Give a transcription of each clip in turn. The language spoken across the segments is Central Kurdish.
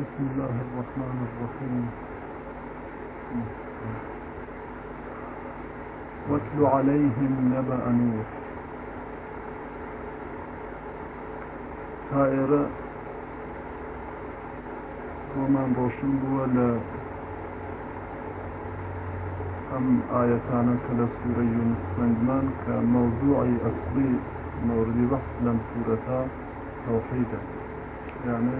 بسم الله الرحمن الرحيم واتل عليهم نبأ نوح تائرە بۆمان ڕۆشن ولا أم ئەم ئاەتانە کە يونس سنجمان كان موضوعي أصلي مەوزوعی ئەسلی مەوردی توحيدا يعني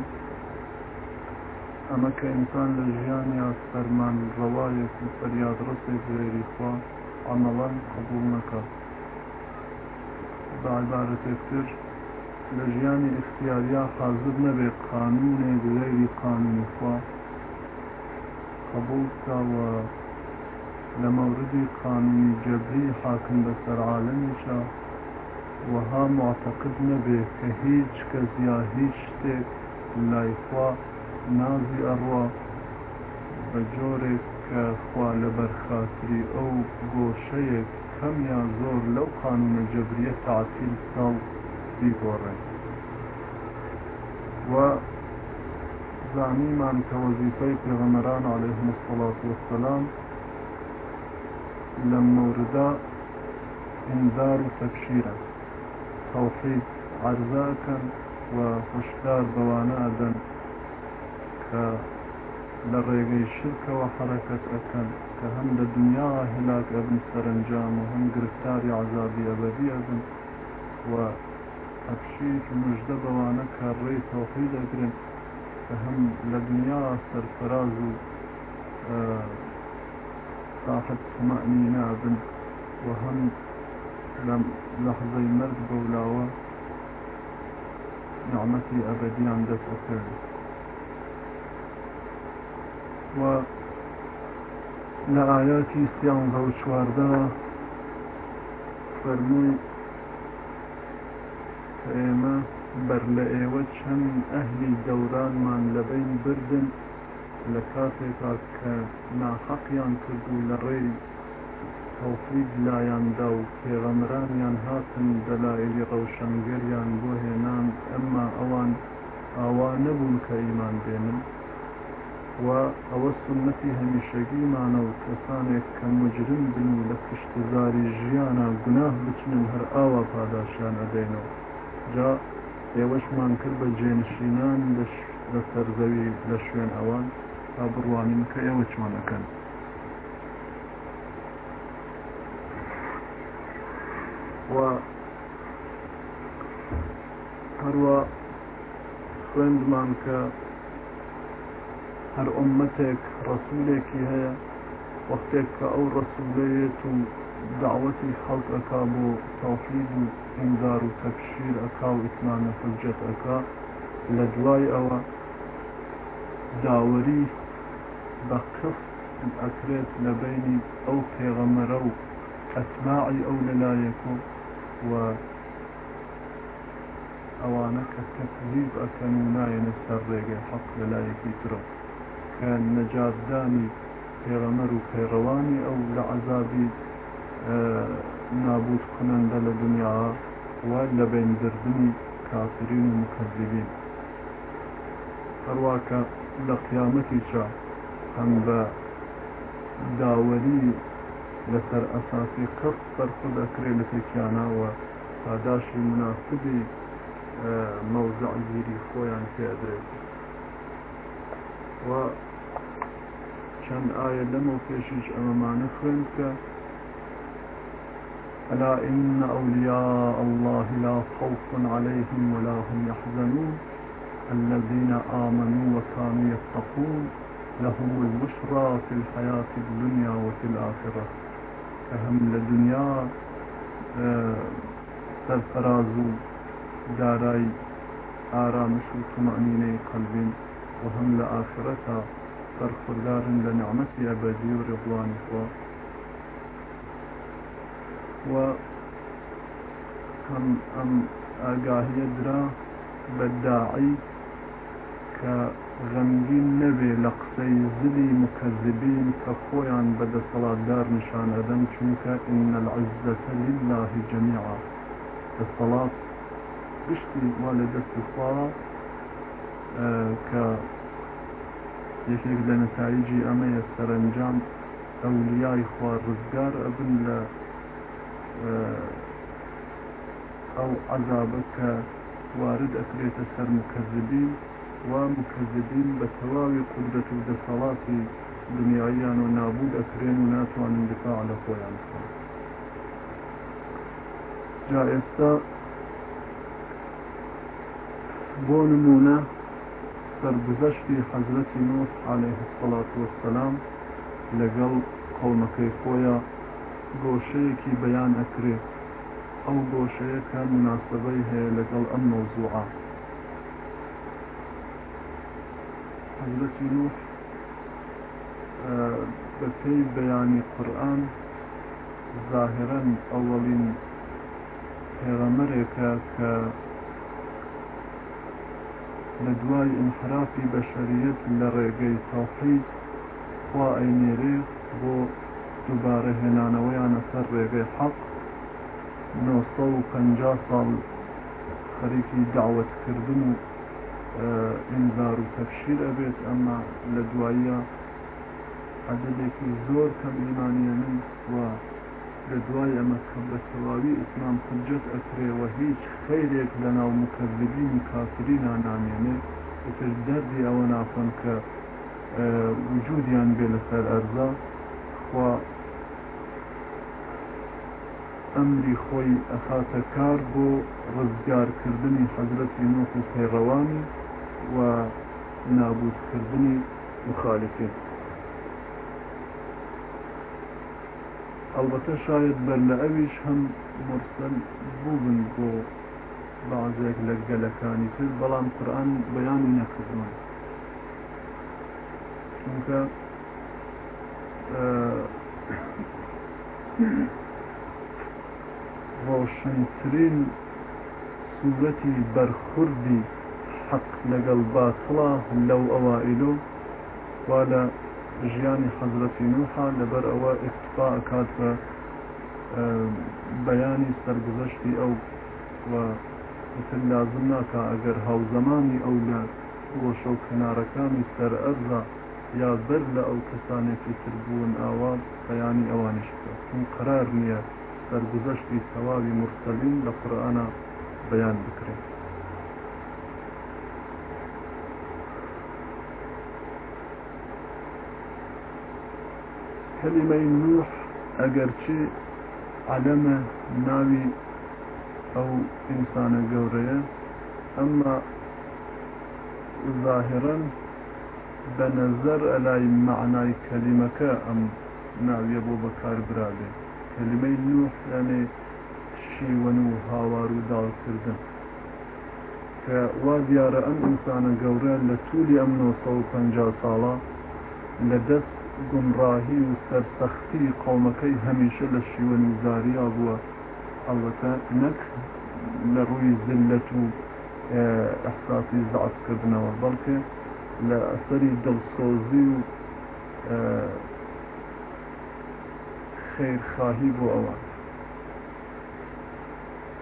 ئەمە کە ئینسان لە ژیانیا فەرمان ڕەوایەک و فەریادڕستێک زێری خوا عمەڵەن قبول نەکە بەعبارەتێکتر لە ژیانی ئختیاریا حاضر نەبێت قانونێک غێری قانونی خوا قبول کاوە لە مەوردی قانونی جەبری حاکم بە سەرعاالەمیشە وەها معتەقد نەبێت کە هیچ کەس یا هیچ شتێک لایخوا نازی ئەڕوا بە جۆرێک کە خوا لەبەر خاتری ئەو گۆشەیەک کەم یان زۆر لەو قانونە جەبریە تعتیل ساڵ بیگۆڕێت و زانیمان کە وەزیفەی پێغەمەران عليههم الصلاة والسلام لە موردا ئینذار و تەبشیرە تەوحید عەرزاکەن و هشدار بەوانە ئەدەن کە الشركة وحركة أكن كهم ئەەکەن هلاك ابن سرنجام وهم قرفتاري عذابي أبدي أبن وأبشيك مجدب وانك ئەبدی توحيد و كهم لدنيا سرفراز صاحب اه، ڕێی أبن وهم کە هەم مرد بولاوة نعمتي أبدي عندك ئەکرد و لە ئاياتی سیانزە و چواردا فەرمووی ئێمە بەر لە ئێوە چەند ئەهلی دەورانمان لەبین بردن لە کاتێکا کە ناحەقیان کردو لە ڕێی تەوفید لایەندا و پێغەمرانیان هاتن دەلایلی ڕەوشنگەریان بۆ هێنان ئەمما ئەوان ئاوا نەبوون کە ئیمان بێنن و ئەوە سنەتی هەمیشەگیمانە و کەسانێک کە مجرم بن و لە کشتزاری ژیانە گوناه بچنن هەر ئاوا پاداشیان ئەدەینەوە جا ئێوەشمان کرد بە جێنشینان لە سەرزەوی لە شوێن ئەوان تا بڕوانین کە ئێوە چۆنەکەن و هەروە خوێندمان کە هر أمتك رسولك هي وقتك أو رسوليت دعوتي خلق أكابو توحيد إنذار تكشير اكاو وإتمام حجة أكا لدواي أو داوري بقصد الاكريت لبيني أو بيغمرو أتباعي أو للايكو و أوانك التكذيب أكنو ناين السرق حق للايكي ترو کە نەجاتدانی پێڕەمەر و پێڕەوانی ئەو لە عەزابی نابود کنەندە لە دنیا وا لە بینبردننی کافرین و مکەذبین هەرواکە لە قیامەتی چا هەم بە داوەری لەسەر ئەساسی کەس بەرخ دەکرێت لە تێکیانەوە پاداشی مناسبی مەوزعگیری خۆیان پێدرێت و چەند ئایا لەمە و أما ما خوێن ألا إن أولياء الله لا خوف عليهم ولا هم يحزنون الذين آمنوا وكانوا يتقون لهم البشرى في الحياة الدنيا وفي الآخرة فهم لدنيا اه، سرفراز دارای آرامش و طمأنینه قلبین و هم لآخرتا صرف دار لنعمة أبدي خوا و هم أم أقاه درا بداعي كغمجين نبي لقصي زلي مكذبين كخويا بدا صلاة دار نشان أدم شنك إن العزة لله جميعا الصلاة بشتي والدة الصلاة ك یەکێک لە نەتایجی ئەمەیە سەرنجام ئەولیای خوا ڕزگار ئەبن لە ئەو عذابە کە وارد ئەکرێتە سەر مکەزبی و مکەزبین بە تەواوی قدرەت و دەسەڵاتی دنیاییان و نابود ئەکرێن و ناتوانن دفاع لە خۆیان بکەن جا ئێستا بۆ نمونە سرگزەشتی حەزرەتی نوح عليه سەلات وەسەلام لەگەڵ قەومەکەی خۆیە گۆشەیەکی بەیان ئەکرێت ئەو گۆشەیەکە مناسبەی هەیە لەگەڵ ئەم مۆزوعە حەزرەتی نوح بەپی بەیانی قورآن ظاهرن ئەوەڵین پێغەمەرێکە کە لە دوای ئینحرافی بەشەریت لە ڕێگەی تاقیید خوا ئەینێرێ بۆ دووبارە هێنانەوەیانە سەر ڕێگەی حەق 950 ساڵ خەریکی داوەتکردن و ئینزار و تەفشیر ئەبێت ئەمما لە دواییە عددێکی زۆر کەم ئیمانیە من وە لە دوای ئەمەکە بە تەواوی ئیسلام حجت ئەکرێەوە هیچ خیرێک لە ناو مکەذبینی کافری نانامێنێت تر دەردی ئەوە نافن کە وجودیان بێ لەسەر ئەرزا خوا ئەمری خۆی ئەخاتە کار بۆ ڕزگارکردنی حەزرەتی نوخ و پەیڕەوانی و نابودکردنی مخالفێت ئەلبەتە شاید بەر لە ئەویش هەم مرسل بووبن بۆ بازێک لە گەلەکانی تر بەڵام قورآن بەیان نەکردمان چونکە ڕۆشنترین سوورەتی بەرخوردی حەق لەگەڵ باتڵە لەو ئەوائلو وا لە ژیانی حەزرەتی نوحا لەبەر ئەوە ئفتفا ئەکات بە بەیانی سەرگزەشتی ئەو وتر لازم ناکە ئەگەر هاوزەمانی ئەو لە ڕۆشە و کنارەکانی سەر ئەرزە یا بەر لە ئەو کەسانێکی تربوون ئاوا بەیانی ئەوانیشکە چون قرار نییە سەرگزەشتی سەواوی مرسەلین لە قورآانە بەیان بکرێت كلمة نوح أجر أجرتي علم ناوي أو إنسان جورية أما ظاهرا بنظر على معنى كلمة أم ناوي أبو بكر برادي كلمة نوح يعني شي ونوح هاوارو دار كردن كواديار أم إنسان جورية لتولي أم نوصل فنجا صالة لدست گمراهی و سرسختی قوم هەمیشە لە شیوەنی زاریا بووە ئەڵەتە نەک لە ڕووی زلت و اه، ئەحساسی زعفکردنەوە بەڵکە لە ئەسەری دڵسۆزی و اه، خێرخاهی بو ئەوە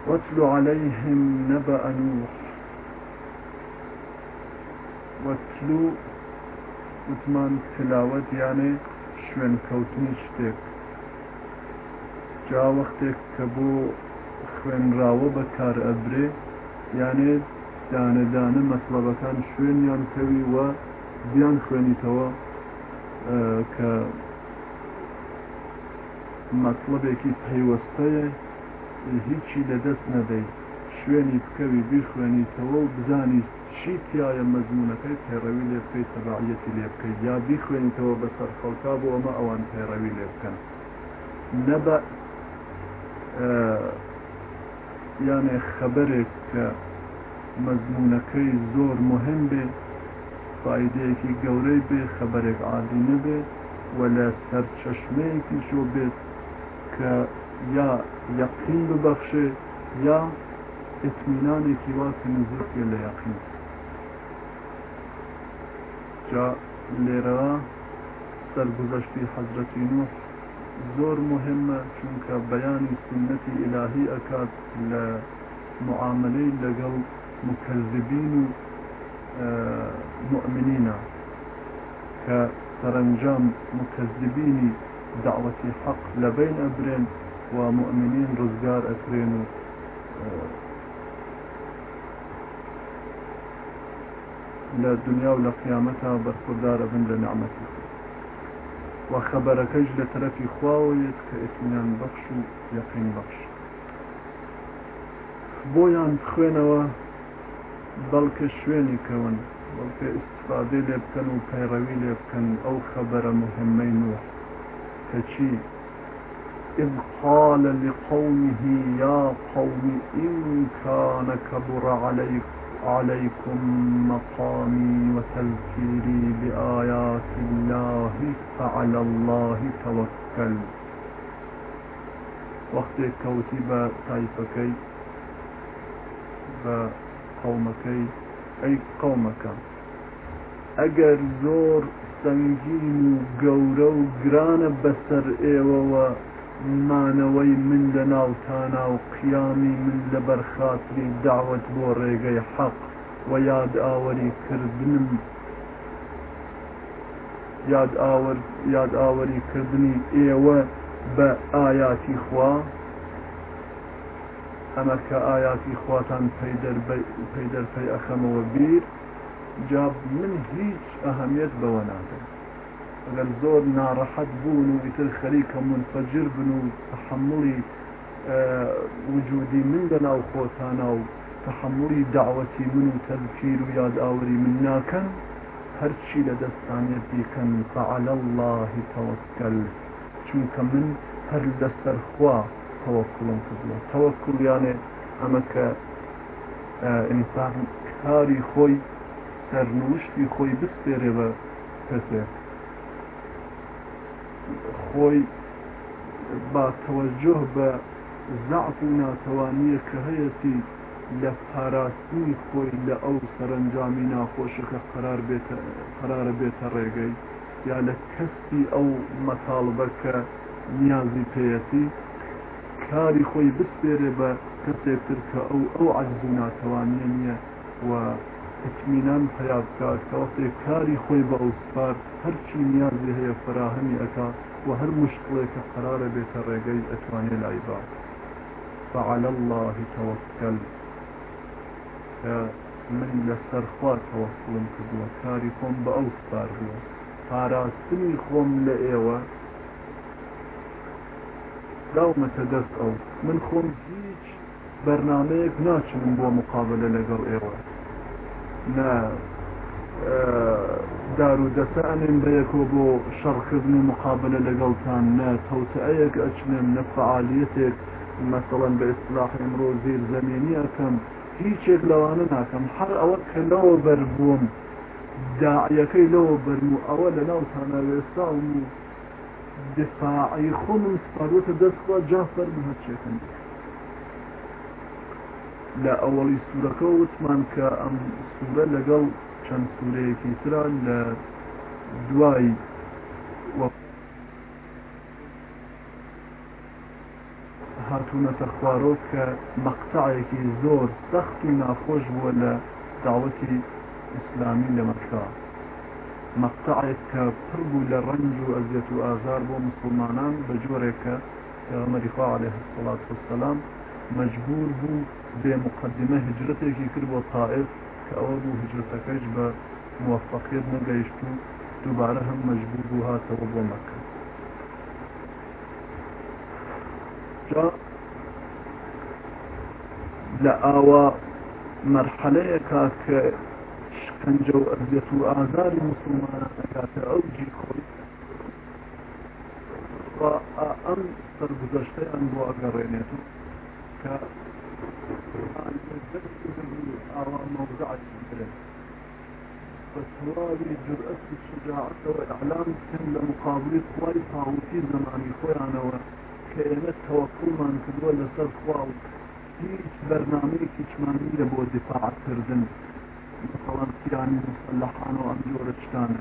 واتل عليهم نبأ نوح واتلو وتمان تلاوەت یانێ شوێن کەوتنی شتێک جا وەختێک کە بۆ خوێنراوە بەکار ئەبرێ یانێ دانەدانە مەسلەبەکان شوێنیان کەوی وە بیان خوێنیتەوە کە مەطلبێکی پەیوەستەیە هیچی لەدەست نەدەیت شوێنی بکەوی بیخوێنیتەوە و بزانیت چی تایە مەزمونەکەی پێڕەوی لێ بکەی سەباعەتی لێ بکەی یا بیخوێنیتەوە بەسەر خەڵکا بۆ ئەمە ئەوان پێڕەوی لێ بکەن نەبە یانێ خەبەرێک کە مەزمونەکەی زۆر مهم بێ فیدەیەکی گەورەی بێ خەبەرێک عادی نەبێ و لە سەر چەشمەیەکی شۆ بێت کە یا یەقین ببەخشێ یا ئتمینانێکی واکە نزیکێ لە یەقین جا لێرەوە سەرگوزەشتی حضرت نوح زور مهمه چونکە بيان سنەتی الهي اكاد لە معاملەی لەگەڵ مؤمنين و اه، مؤمنینە کە سەرنجام مکەزبینی دعوەتی حەق لە بین و مؤمنین و اه، لا دنيا ولا قيامتها قیامەتا بەرخوردار بن لە نعمەتی و خەبەرەکەش لە تەرەفی بخشو يقين بخش بەخش و یەقین بەخش بۆیان خوێنەوە بەڵکە شوێنی کەون بەڵکە ئستفادە لێ و پەیڕەوی إذ قال لقومه يا قوم إن كان كبر عليكم عليكم مقامي وتذكيري بآيات الله فعلى الله توكل وقت كوتب با طائفكي أي قومك أجر زور سنجين و گەورە بسر گرانە مانەوەی من لە ناوتانە و قیامی من لە بەرخاتری داوت بۆ ڕێگەی حەق و یاد ئاوەری کردنم یاد ئاوەری کردنی ئێوە بە ئاياتی خوا ئەمە کە ئاياتی خواتان پەیدەرپەی ئەخەمەوە بیر جا من هیچ ئەهەمیت بەوە نادەم لم زورنا راحت بونو يتر خليك منفجر بنو تحملي آه، وجودي من دنا وخوتانا وتحملي دعوتي منو تذكير وياد آوري منا كان هرشي لدستان يبيكن فعلى الله توكل چونك من هر دستر خوا توكل انتظر توكل يعني امك أه انسان كاري خوي سرنوشتي خوي بسپێرێ بە پێسێک خۆی با تەوەجۆه بە زعف و ناتەوانیە کە هەیەتی لە پاراستنی خۆی لە ئەو سەرنجامی ناخۆشەکە قرار بێتە قرارە بێتە ڕێگەی یا لە کەسی ئەو مەتاڵبە کە نیازی پێەتی کاری خۆی بسپێرێ بە کەسێک تر کە ئەو ئەو عجز و ناتەوانیە نییە و ئەتمینان پیادکات کەوەێک کاری خۆی بە ئەوسپار هەرچی نیازی هەیە فراهەمی ئەکا و هەر مشتڵێککە قرارە بێتە ڕێگەی ئەتوانێت لایبا فعلى الله توكل من لەسەر خوا تەوەسڵم کردووە کاری خۆم بە ئەو سپار بووە پاراستنی خۆم لە ئێوە داومەتە دەست ئەو من خۆم هیچ بەرنمەیەک ناچم بۆ مقابلە لەگەڵ ئێوە دار و دەسانێن بەیەکۆ بۆ شەڕکردن و مقابلە لەگەڵتان نە تەوتەیەک ئەچنێن نەفعالیتێک مەسەڵەن بە ئیسلاح ئمرۆ زیر زمینی ئەەکەم هیچێک لەوانە ناکەم هەر ئەوە کە لەوە بەربووم داعیەکەی لەوە بەرم و ئەوە لە ناوتانە وێستا و دفاعی خۆم سپارۆتە دەستخوا جا فەر هەچێکن لە ئەوەڵی سوورەکە وتمان کە ئەم سوورە لەگەڵ چەند سوورەیەکی تران لە دوایی هاتوونەتە خوارۆ کە مەقتعەکی زۆر سەخت و ناخۆش بووە لە داوەتی ئیسلامی لە مەکە مەقتعێک کە پڕ بوو لە ڕنج و ئەزیەت و ئازار بۆ مسلمانان بە جۆرێکە پێغەمەری خوا عليه الصلاة والسلام مجبور بوو بمقدمه هجرتێکی کرد بۆ تائف کە ئەوە بوو هجرەتەکەش بە موفقیت نەگەیشت و دووبارە هەم مەجبور مرحلة هاتەوە بۆ مەکە لە ئاوا مەرحەلەیەکا کە شکنجە و ئەزیەت و ئازاری مسلمانە دەکاتە ئەو جیکۆی ئەم سەرگزەشتەیان بۆ ئەگەڕێنێت و کە موضعة البلد بەسەواوی جورئەت و شجاعەتەوە ئەعلام بکەن لە مقابلی خوای تاوتی زمانی خۆیانەوە کە ئێمە تەوەکوڵمان کردووە لەسەر خوا و هیچ بەرنمەیەکی چمانی لە بۆ دفاعکردن مثڵان سیرانی مسلحان و ئەم جۆرە شتانە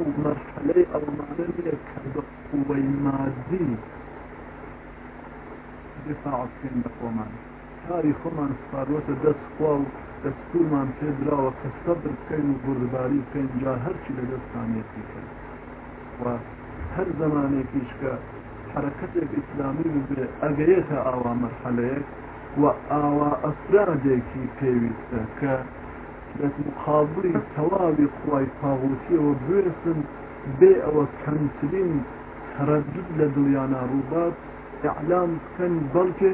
و مەرحەلەی ئەڵمانە لێ کە بە مادی تاعات کرد بە خۆمان کاری خۆمان سپارۆتە دەست خوا و دەستورمان پێدراوە کە سەبر بکەین و بردباری بکەین جا هەرچی لە دەستانێتی کرد و هەر زمانێکیش کە حرەکەتێک ئیسلامی ببێ ئەگەیەتە ئاوا مەرحەلەیەک و ئاوا ئەسرادێکی پێویستە کە لە مقابلی تەواوی خی پاغوتیەوە بێسن بێ ئەوە کەمترین تەرەجد لە دڵیانە ڕووبات اعلام بکەن بەڵکێ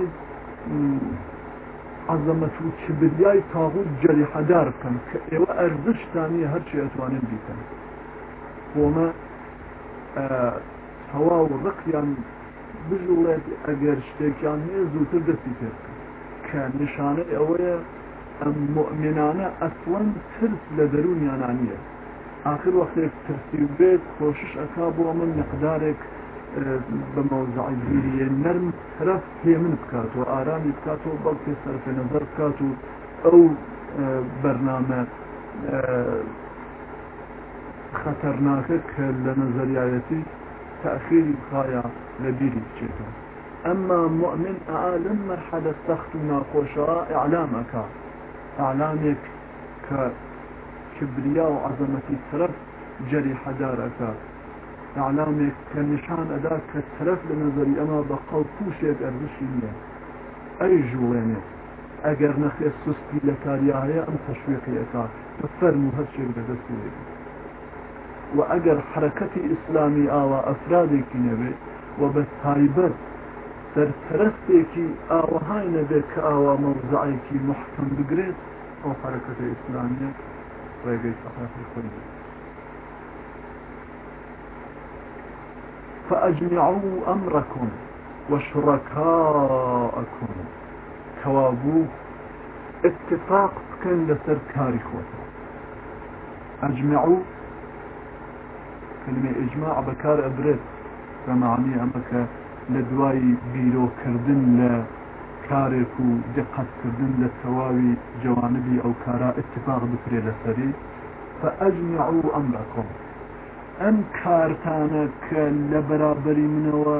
عەزەمەت و کبریای تاغوت جەریحەدار بکەن کە ئێوە ئەرزشتانی هەرچی ئەتوانن بیکەن بۆمە هەوا و ڕقیان بژوڵێت ئەگەر شتێکیان هەیە زووتر دەستی پێ کە نیشانە ئەوەیە ئەم مؤمنانە ئەسوەن ترس لە دەرونیانانیە آخر وەختێک ترسی بێت خۆشش ئەکا بۆ من مقدارێک بموضع زیری النرم رفت هي من بكاتو آرامي بكاتو و صرف نظر بكاتو أو برنامج ئەو بەرنامە تأخير کە لبيري نەزەریایەتی أما مؤمن أعلم مرحلة سەخت و إعلامك إعلامك كبرياء کە کبریا و دارك ئالامێک کە نیشان ئەدا کە تەرەف لە نظری ئەمە بە قەڵکوشێک ئەرزشی نییە ئەی ژوێنێت ئەگەر نەخێ سوستی لە کاریاهەیە ئەم تەشوێقیەکە بە فەرم و هەرچێک بەدەست لێت و ئەگەر حرەکەتی ئیسلامی ئاوا ئەفرادێکی نەبێت و بە تایبەت سەرتەرەستێکی ئاوەهای نەبێت کە ئاوا مەوزعایکی محکم بگرێت ئەو حرەکەتی فأجمعوا أمركم وشركاءكم كوابو اتفاق كن لسر كاري أجمعوا كلمة إجماع بكار أبرد فمعني أمك لدواي بيرو كردن لكاركو دقت كردن للتواوي جوانبي أو كارا اتفاق بكري لسري فأجمعوا أمركم ئەم کارتانە کە لە بەرابەری منەوە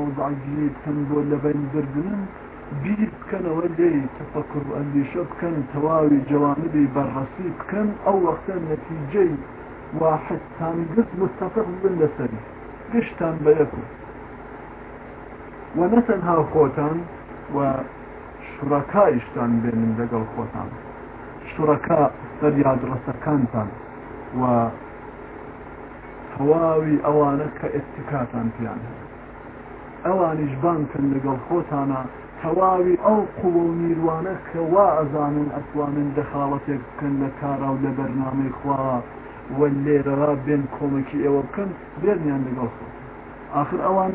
مەوزعجیتن بۆ لەبەن بردنن بیر بکەنەوە لێ تفکر و ئەندیشە بکەن تەواوی جوانبی بەرهەسی بکەن ئەو وەختە نەتیجەی واحدتان گرت مستەفق بن لەسەری گشتان بە یەکو و نەتەنها خۆتان و شوڕەکایشتان بێنن لەگەڵ خۆتان شوڕەکە سەریادڕەسەکانتان و تەواوی ئەوانە کە ئێستکاتان پیان ئەوانیش بانکن لەگەڵ خۆتانە تەواوی ئەو قوڵ و میروانە کە وا ئەزانن ئەتوانن دەخاڵەتێک بکەن لە کارا و لە بەرنامەی خوا وە لێرەوا بێن کۆمەکی ئێوە بکەن بێنیان لەگەڵ خۆ آخر ئەوان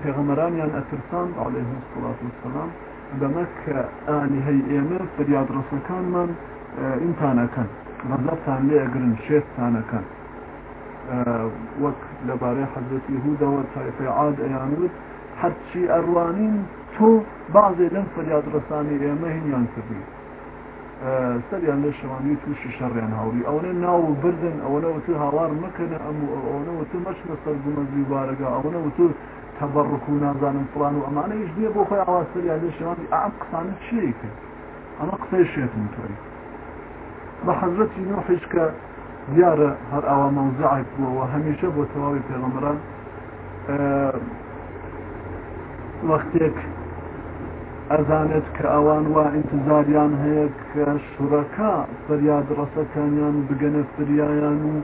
پێغەمەرانیان ئەترسان عليه سڵات وسلام بەمە کە ئانیهەی ئێمە فریاد ڕسەکانمان ئیمتانەکەن ڕزەتان لێ ئەگرن شێستانەکەن وەک لەبارەی حەزەتی هودەوە تایفعاد ئەیانوت هەرچی ئەروانین تۆ بازێ لەم فریادڕسانی ئێمە هینیان کردی سەریان لە شەوانی تووشی شەڕیان هاوری ئەوەنە ناو بردن ئەوەنەوەتە هاوار مەکەنە ئەم ئەوەنەوەتە مەچنە سەر بمەزی بارەگە ئەوەنەوەتە تەبڕک و نازانم فلان و ئەمانەیش دیە بۆ خۆی ئاوا سەریان لە شەوانی ئەم قسانە چی کرد ئەمە قسەی شێتم تۆی بە حەزەتی نوحش کە دیارە هەر ئەوە مەوزعک بووەوە هەمیشە بۆ تەواوی پێغمبران وەختێک ئەزانێت کە ئەوان وا ئینتزاریان هەیە کە شوورەکە فەریاد ڕەسەکانیان بگەنە فریایان و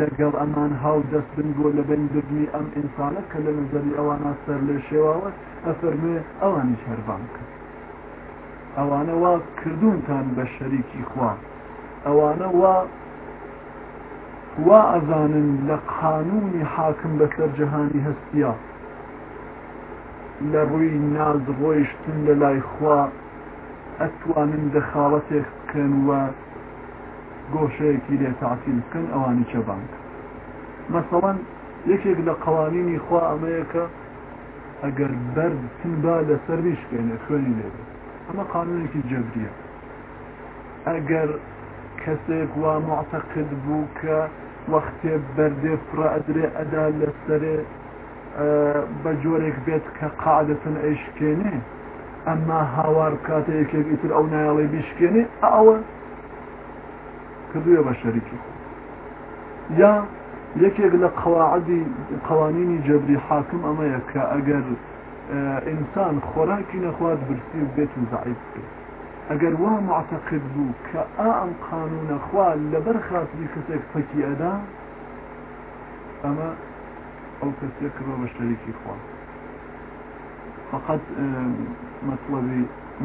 لەگەڵ ئەمان هاو دەست بن بۆ لە بەن دبنی ئەم ئینسانە کە لە نظری ئەوانە سەر لێ شێواوە ئەفەرمێ ئەوانی شەربان کرد ئەوانە وا کردوونتان بە شەریکی خوا ئەوانە وا وا ئەزانن لە قانونی حاکم بەسەر جەهانی هەستیە لە ڕووی ناز ڕۆیشتن لە لای خوا ئەتوانن دەخاڵەتێک بکەن وە گۆشەیەکی لێ تاعسیل بکەن ئەوانی چەبانک مەسەڵەن یەکێک لە قوانینی خوا ئەمەیەکە ئەگەر بەرتن با لە سەرویش بکەێنە خوێنی لێ ئەمە قانونێکی جەبریە ئەگەر کەسێک وا معتەقد بوو کە وەختێ بەردێ فرادرێ ئەدا لەسەرێ بە جۆرێک بێت کە قاعدەتن ئەیشکێنێ ئەمما هاوار کاتەیەکێک ئیتر ئەو نایڵی بیشکێنێ ئەوە کردوێ بە شەریکی یا یەکێک لە قواعدی قوانینی جبری حاکم ئەمەیە کە ئەگەر ئینسان خۆراکی نەخوات برسی بێت و زعیب بێت اگر وا معتەقد بوو کە ئام قانونە خوال لەبەر خاتری کەسێک فەکی ئەدا ئەمە ئەو کەسێک بە بەشتەرێکی خوا فقط مطلب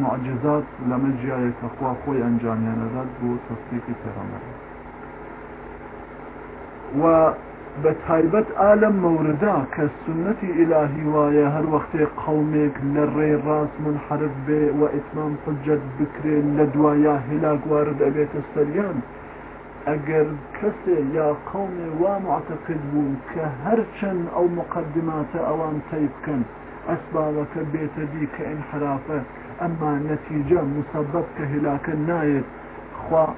معجزات لما لەمە جیایەکە خوی خۆی ئەنجامیانەدات بو تصدیقی پیغمبر و بتهربت عالم موردا كالسنة إلهي ويا هر وقت قومك للري راس منحرف به وإتمام حجة بكر يا هلاك وارد أبيت السريان أجر كس يا قوم ومعتقد بون كهرشن أو مقدمات أوان تيبكن أسبابك بيت ديك انحرافه أما نتيجة مسبب كهلاك النايت خواه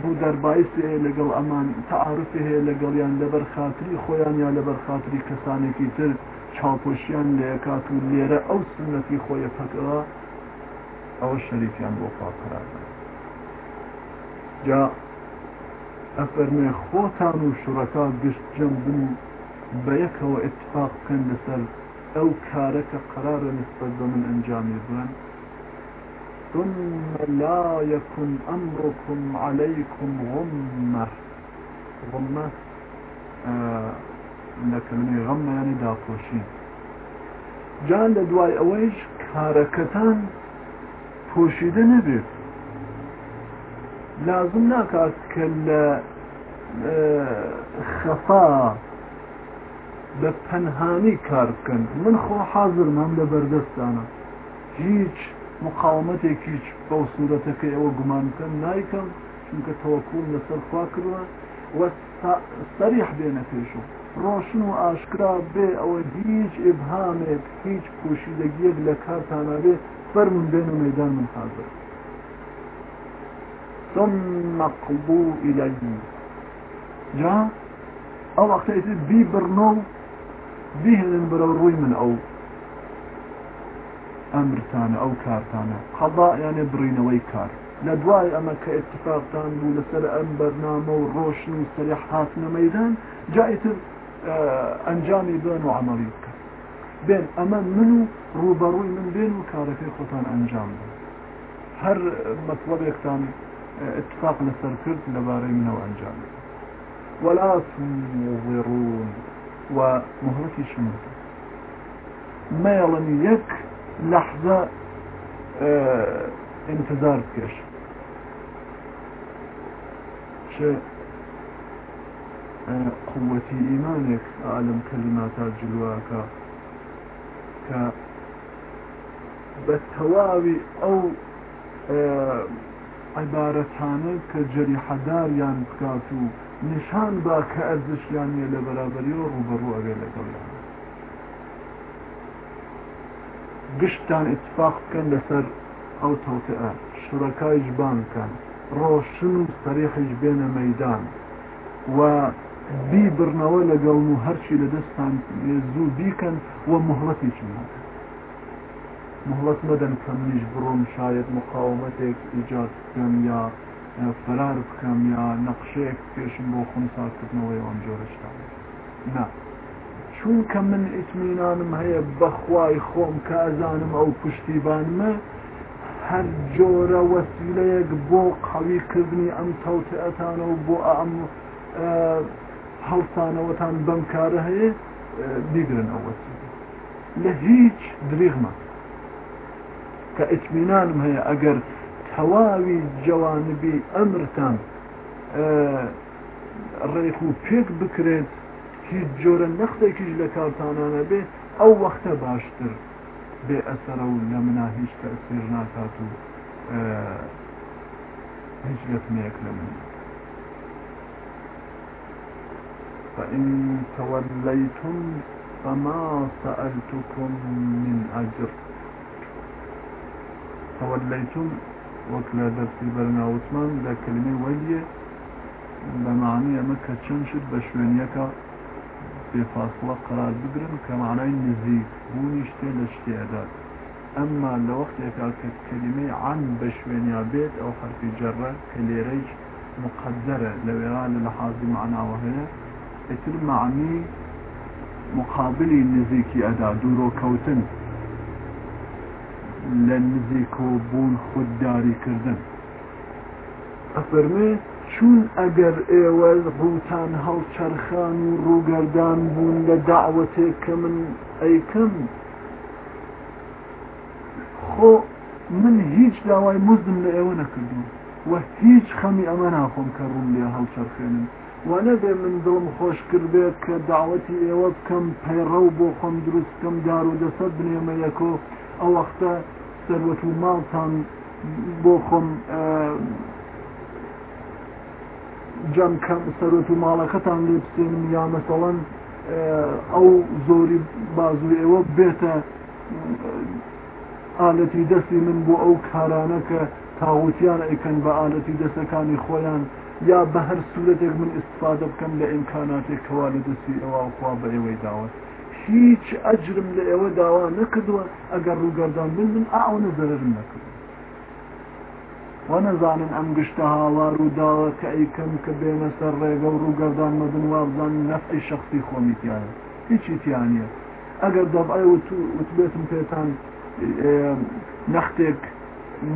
بوو دەربایست لەگەڵ ئەمان تەعاعرفی هەیە لەگەڵیان لەبەر خااتری خۆیان یا لەبەر خااتری کەسانێکی تر چاپۆشیان لێکات و لێرە ئەو سنەتی خۆیە پەکەوە ئەوە شەریکیان بۆ پاقرار جا ئەفەرمێ خۆتان و شوڕەکە گشت جەم بن بە یەکەوە ئتفاق بکەن لەسەر ئەو کارەکە قرارە نسبەت بە من ئەنجامی بن ثم لا يكن أمركم عليكم غمة غمة آه، لە غمة يعني داقوشين جان لدواي أويش كاركتان کارەکەتان پۆشیدە لازم ناكاس كلا آه، خفا بپنهانی کار کن من حاضر حازرمان لبردست بەردەستانە هیچ مقاومەتێکیش بەو سوورەتەکە ئەوە گومانکەم نایکەم چونکە تەوەکوون لەسەر خوا کردوە وە سەریح بێنە پێشو ڕۆشن و ئاشکرا بێ ئەوە هیچ ئبهامێک هیچ پوشیدەگیەک لە کارتانابێ فەرمون بێن و مەدان من حاضر ثم قبو إليه جا ئەو وەختێت بیبرنۆ بیهێنن بەرەو ڕووی من ئەو امر ئەو او كار یانێ قضاء يعني لە دوای ئەمە کە اتفاقتان بوو لەسەر ام بەرنامە و ڕۆشن آه، و ميدان جايت مەدان انجامي ئەنجامی بن و عملی بکە بێن من و ڕوبەڕووی من انجام و کارەکەی خۆتان ئەنجام اتفاق لەسەر کرد لباري منو ئەنجام ولا تنظرون ومهلتي شمس ما يلني يك لەحزە انتظار بکەش قوەتی ئیمانێک عالم کەلیماتا جلواکە کە بە تەواوی ئەو عیبارەتانە کە جەریحەداریان بکات و نیشان با کە ئەرزشیانە لە بەرابەری و ڕوبەڕوو ئەگەر لەگەڵیان گشتان اتفاق بکەن لەسەر ئەو تەوتئە شڕەکایش بانکەن ڕۆشن و سەریحش بێنە مەدان و بیبرنەوە لەگەڵ و هەرچی لە دەستان زوو بیکەن و مهڵەتی چمەکە مهڵەت مەدەن کەمنیش بڕۆم شاید مقاومەتێک ایجاد بکەم یا فەرار بکەم یا نەقشەیەک پێشم بۆ خۆم ساکردنەوەی ئەم جۆرەشتا نه چونکە من ئیسمینانم هەیە بەخوای خۆم کازانم ئەو پشتیبانمە هەر جۆرە وەسیلەیەک بۆ قەویکردنی ئەم تەوتئەتانە و بۆ ئەم هەڵسانەوەتان بەم کارە هەیە بیگرن ئەو وەسیلە لە هیچ دریغمە کە ئیسمینانم هەیە ئەگەر تەواوی جوانبی ئەمرتان ڕێک و پێک بکرێت هیچ جۆرە نەخسێکیش لە کارتانانە بێ ئەو وەختە باشتر بێ ئەسرە و لە اه، منا هیچ تەسیر ناکات و هیچ لەتمەیەک لە من فإن توليتم فما سألتكم من أجر توليتم وكلا درسي برنا عثمان ذا كلمة ولية بمعنى ما كتشنشت بشوين بێفاسڵە قرار بگرن کە معنای نزیک بوونی شتێ لە شتێدات ئەمما لە وەختێکا کە عن بە شوێنیا بێت ئەو حرفی جەڕە کە لێرەیج مقدرە لە وێران لە حازی معناوە هەیە ئتر معنی مقابلی نزیکی ئەدا دوورۆکەوتن لە نزیک و بوون چون ئەگەر ئێوە ڕووتان هەڵچەرخان و ڕووگەردان بوون لە داوەتێک کە من ئەیکەم خۆ من هیچ داوای مزدم لە ئێوە نەکردوون وە هیچ خەمی ئەمە ناخۆم کە ڕوون لێ هەڵچەرخێنن وە نەبێ من دڵم خۆش کردێت کە داوەتی ئێوە بکەم پەیڕەو بۆ خۆم دروستکەم دار و دەسەر بنێمە یەکۆ ئەوەختە سەروەت و ماڵتان بۆ خۆم جەم سەرۆت و ماڵەکەتان لێ بسێنم یا مەسەڵەن ئەو زۆری بازوی ئێوە بێتە ئالەتی دەستی من بۆ ئەو کارانە کە تاوتیانە ئەیکەن بە ئالەتی دەستەکانی خۆیان یا بە هەر سوورەتێک من استفادە بکەم لە ئیمکاناتێک کەوا لە دەستی ئەوەخوا بە ئێوەی داوە هیچ ئەجرم لە ئێوە داوا نەکردووە ئەگەر ڕووگەردان من من ئاونە زەرم نەکرد وە نەزانن ئەم گشتە هاوار ڕووداوە کە ئەیکەم کە بێنە سەر ڕێگە و ڕووگەردان مەدن وابزان نەفتی شخصی خۆمیتیانە هیچی تیانە ئەگەر دەبعی وتبێتم پێتان نەختێک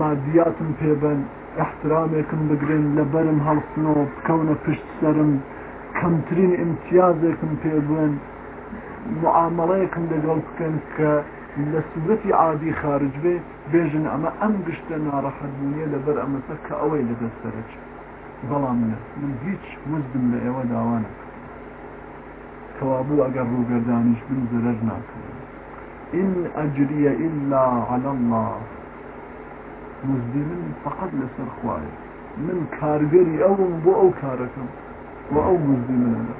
مادیاتم پێبن احترامێکم بگرن لە بەرم هەڵستنەوە بکەونە پشت سرم کەمترین امتیازێکم پێبن معامەڵەیەکم لەگەڵ بکەن کە لە سوورەتی عادی خارج بێ بێژن ئەمە ئەم گشتە ناڕەحەتبوونیە لەبەر ئەمەسە کە ئەوەی لەدەستەرج بەڵام منە من هیچ وزدم لە ئێوە داوانە کەوابوو ئەگەر ڕووگەردانیش بن زرەر ناکەن إن أجري إلا على الله مزدی من فقط لەسەر خوایە من کارگەری ئەوم بۆ ئەو کارەکەم و ئەو مزدی منە لە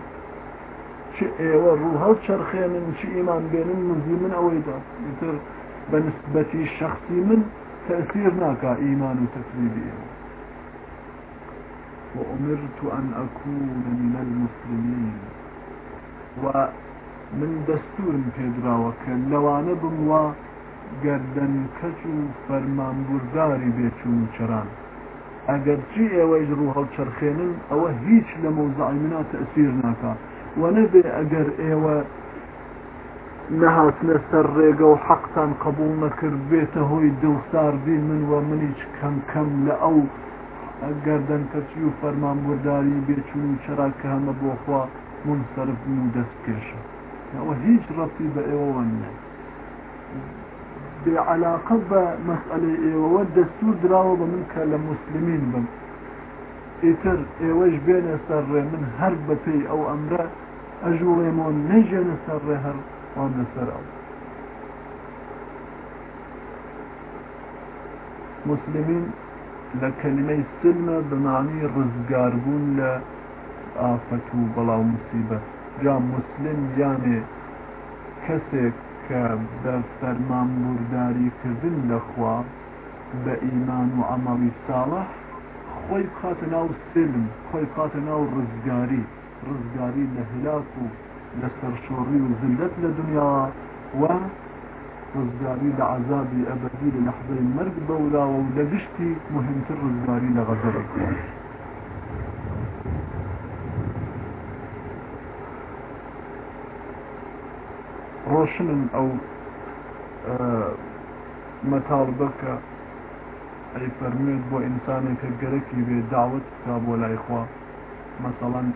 چ ئێوە ڕوو هەڵ چرخێنن چ ئیمان بێنن نزی من ئەوەیدا تر بە نسبەتی شخصی من تەسیر ناکا ئیمان و تەسلیبی ئێوە وأمرت أن أكون من المسلمين ومن دستور پێدرا وەکە لەوانە بموە گەردن کەچ و فەرمانبورداری بێچون چران ئەگەرچی ئێوەی ڕوو هەڵچەرخێنن ئەوە هیچ لە مەوزعی منە تەسیر ناکات و نەبێ ئەگەر ئێوە نەهاتنە سەر ڕێگە و حەقتان قبول نەکرد بێتە هۆی دڵساردی من و منیچ کەم کەم لە ئەو گەردەن کەچی و فەرمان برداری بێچون و چرا کە هەمە بۆخوا منسەرف و دەست پێشە ئەوە هیچ ڕەتی بە ئێوەوە نیە بێعلاقە بە مەسئلەی ئێوەوە دەستور دراوە بە من کە لە مسلمین بم ئیتر ئێوەش بێنە سەر ڕێ من هەر بەپێی ئەو ئەمرە ئەژوڵێمەوە نەژێنە سەر ڕێهر ئەوان لەسەر ئەو مسلمین لە کەلمەی سلمە بمانی ڕزگاربوون لە ئافەت و بەڵاو مسیبەت جا مسلم یانێ کەسێک کە بە فەرمان بورداری کردن لەخوا بە ئیمان و ئەمەوی ساڵح خۆی بخاتە ناو سلم خۆی بخاتە ناو ڕزگاری رزقاري لهلاك لسرشوري وذلت لدنيا و رزقاري لعذاب أبدي للحظة المرق بولا ولقشتي مهمة الرزقاري لغزرك روشنن او اه، مطالبك اي فرميت بو انسانك قريكي بدعوتك بولا اخوة مثلا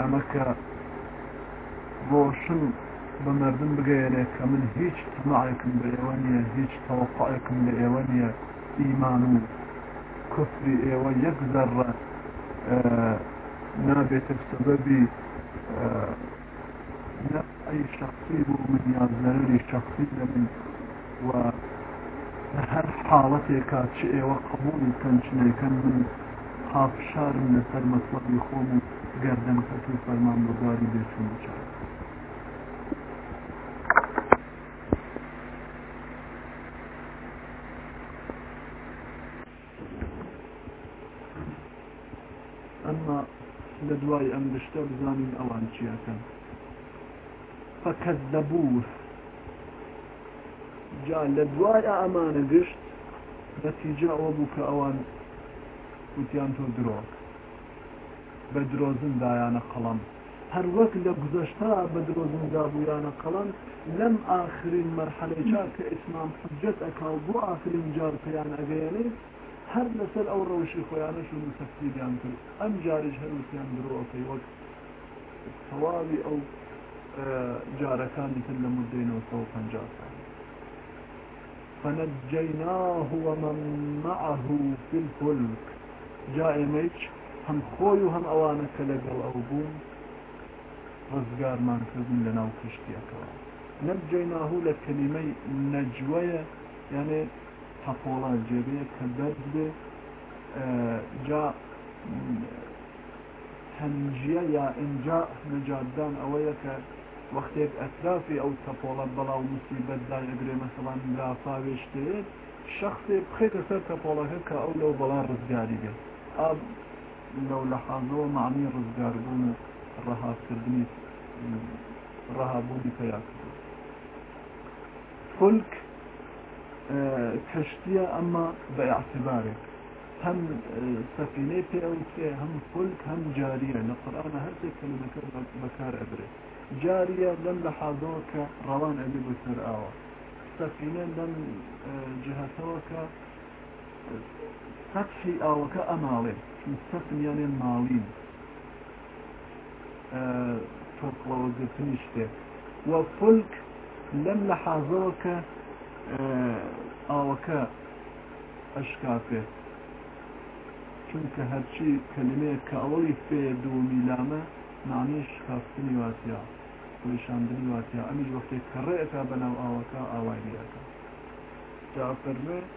ئەمە کە ڕۆشن بە مردم بگەێنێ کە من هیچ تماعێکم بە ئێوە نیە هیچ تەوەقعێکم لە ئێوە نیە ئیمان و کوفری ئێوە یەک زەڕە نابێتە سەبەبی نەعی شخصی بوو من یا زەرری شخصی لە من و هەر حاڵەتێکا چ ئێوە قبولی کەنجنێکەن من حافشارم لەسەر مەسڵەبی خۆم و گردن خەتو فەرمان بەباری بێچون بچار ئەمما لە دوای ئەم دشتە بزانین ئەوان چیەکەن فەکەس دەبوو جا لە دوای ئەمانە گشت نەتیجا ئەوە بوو کە ئەوان وتیان تۆ درۆک بە درۆزندایانە قەڵم هەر وەک لە گزەشتا بە درۆزندابوویانە قەڵم لەم ئاخرین مەرحەلەی چاک کە ئیسلام حجەت ئەکا بۆ ئاخرین جار پێیان ئەگەێنێت هەر لەسەر ئەو ڕەوشی خۆیانەش و تەفتیدیان کرد ئەم جارش هەروسیان درۆەکەی وەک تەواوی ئەو جارەکانی تر لە مدەینەوە 150 سال فنجيناه ومن معه في الفلك جائميش هەم خۆی و هەم ئەوانە کە لەگەڵ ئەو بوون ڕزگارمان کردن لە ناو کشتیەکەەوە نەبجەیناهوو لە کللیمەی نەجوەیە یانێ تەپۆڵە جێبەیە کە دەست بێ جا هەنجە یا ئینجا نەجاددان ئەوەیە کە وەختێک ئەترافی ئەو تەپۆڵە بەڵاو مسیبەت داگرێ مەسەڵان لافاوێشتێت شخصێ بخێتە سەر تەپۆڵەکە کە ئەو لەو بەڵام ڕزگاری بێت لو لحظو معني رزقار بون ڕەها کردنی ڕەهابوونی پیا فياك فلك کەشتیە أما بە هم هەم سەفینەی پێوتێ هەم فلک هەم جاریە لە قڕانە هەرێک کەلمەکە بەکار ئەبرێت جارية لم لحظوك روان أبي بسر سفينة لم اه، جهتوك سەقفی ئاوەکە ئەماڵێ سەسمیانێن ماڵین تۆڵەوەگرتنی شتێک وە فلک لەم لە حازەوە کە ئاوەکە ئەشکافێت چونکە هەرچی کەلمەیە کە ئەوەی فێ دوو میلامە معنی شکافتنی واتیا ویشاندنی واتیا ئەمیش وەختێک کەڕێەکە بەناو ئاوەکە ئاوای دیەکە جافەرمێت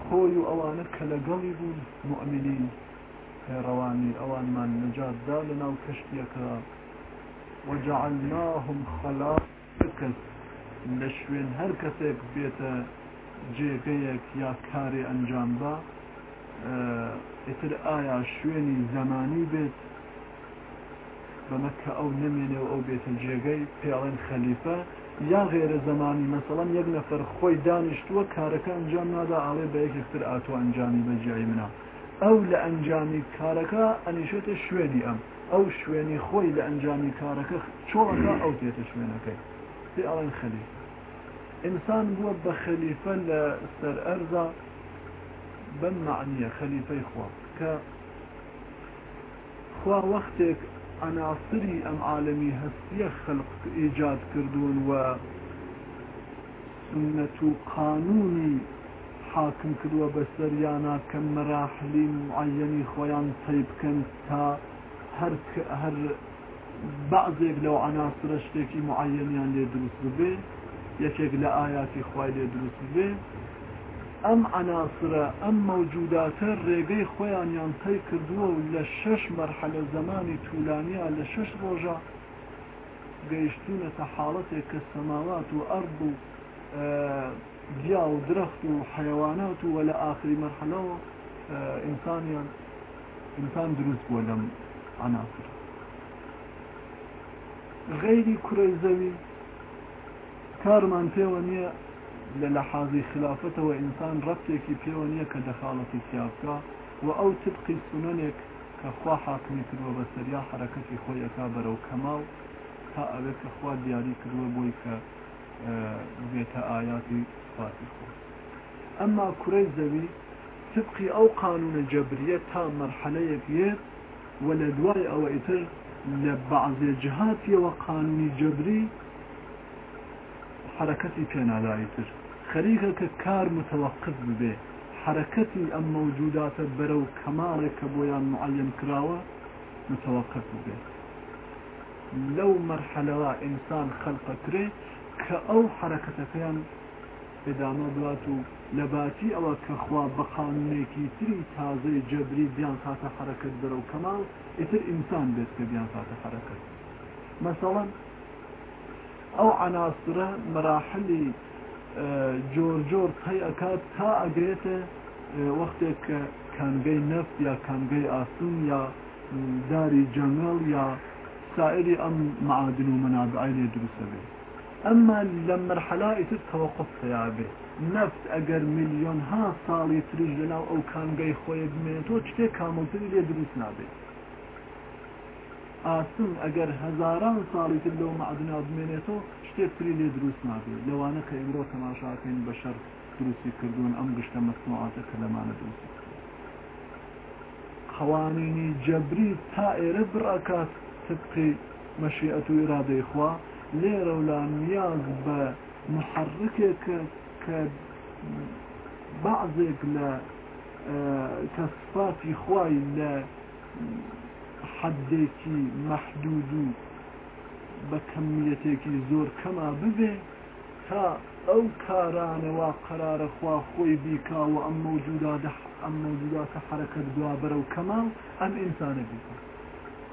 خۆی و ئەوانە کە لەگەڵی بوون مؤمنین پێڕەوانی ئەوانمان نەجاتدا لە ناو کەشتیەکە وەجعلناهم خەلاکەس لە شوێن هەر کەسێک بێتە جێگەیەک یا کارێ ئەنجام بە ئیتر ئایا شوێنی زەمانی بێت بەمەکە ئەو نمێنێ و ئەو بێتە جێگەی پێڵێن خەلیفە یا غێرە زمانی مەسەڵەن یەک نەفەر خۆی دانیشتووە کارەکە ئەنجام نادا ئاڵێ بە یەکێکتر ئاتو ئەنجامی بەجیایی منە ئەو لە ئەنجامی کارەکە ئەنیشێتە شوێنی ئەم ئەو شوێنی خۆی لە ئەنجامی کارەکە چۆڵەکە ئەو دێتە شوێنەکەی پێ ئەڵێن خەلی ئینسان بووە بە خەلیفە لە سەر ئەرزا بەم معنیە خەلیفەی خوا کە خوا وەختێک عناصری ئەم عالمی هەستیە خەلق ئیجاد کردوون و سنەت و قانونی حاکم کردووە بەسەریانە کە مەراحلی معەنی خۆیان تی بکەن تا هەر هەر بعضێک لەو عناسرە شتێکی معەنیان لێ دروست بێ یەکێک لە ئاياتی خوای لێ دروست بێ ئەم عناسرە ئەم مەوجوداتە ڕێگەی خۆیانیان پێی کردووە و لە شەش مەرحلە زمانی طولانیە لە شش ڕۆژە گەیشتونەتە حاڵەتێک کە سەماوات و ئەرد و گیا و درەخت و حەیوانات و وە لە ئاخری مەرحلەوە ئینسانیان ئینسان دروست بووە لەم عناسر غەیری کوڕی زەوی کارمان پێوە نییە لە لە حازی خلافەتەوە ئینسان ڕەتێکی پێوە نییە کە دەخاڵەتی سیاسکە و ئەو تبقی سنونێک کە خوا حاکمی کردوە بە سەریا حرەکەتی خۆیەکە بەرەو کەماڵ تا ئەوێت کە خوا دیاری کردووە بۆی کە بێتە ئاياتی سپاسی خۆ ئەمما کوڕی زەوی تبقی ئەو قانونە جەبریە تا مەرحەلەیەک ێر و لە دوای ئەوە ئیتر لە بەعزێ جهاتیەوە قانونی جەبری حرەکەتی پێنادایتر خەریکە کە کار متەوەقف ببێ حرەکەتی ئەم مەوجوداتە بەرەو کەماڵێک کە بۆیان معلم کراوە متەوەقف ببێ لەو مەرحەلەوە ئینسان خەلقەترێ کە ئەو حرەکەتەکەیان ئێدامە دوات و لە باتی ئەوە کەخوا بە قانونێکی تری تازەی جەبری بیان ساتە حرەکەت بەرەو کەماڵ ئیتر ئینسان بێت کە بیان ساتە حرەکەت مەسەڵەن ئەو عناسرە مەراحلی جۆر جۆر قەی ئەکات تا ئەگرێتە وەختێک کە کانگەی نەفت یا کانگەی ئاسم یا داری جەنگڵ یا سائری ئەم معادن و منابعینێ دروستەبێت ئەمما لە مرحلائیتر تەوەقف سیابێ نەفت ئەگەر میلیۆن ها ساڵی تریژ لەناو ئەو کانگەی خۆیە بمێنێتەوە شتێک کامەڵتری لێ دروست نابێت ئاسم ئەگەر هەزاران ساڵی تر لەو معدنە بمێنێتەوە شتێک پری لێ دروست نابێت لەوانە کە ئمرۆ تەماشاکەین بە شەر دروستی کردوون ئەم گشتە مەسنوعاتە کە لەمانە دروستی کرد قوانینی جەبری تا ئێرە بڕکات تبقی مەشیئەت و ئێرادەی خوا لێرە ولا نیاز بە محرکێک کە بعضێک لە کەسفاتی خوای لە حدێکی مەحدود و بە کەمیەتێکی زۆر کەما ببێ تا ئەو کارانەوە قرارە خوا خۆی بیکاوە ئەم مەوجودا ئەم مەوجودا کە حرەکەت دوابەرە و کەمال ئەم ئینسانە بیکە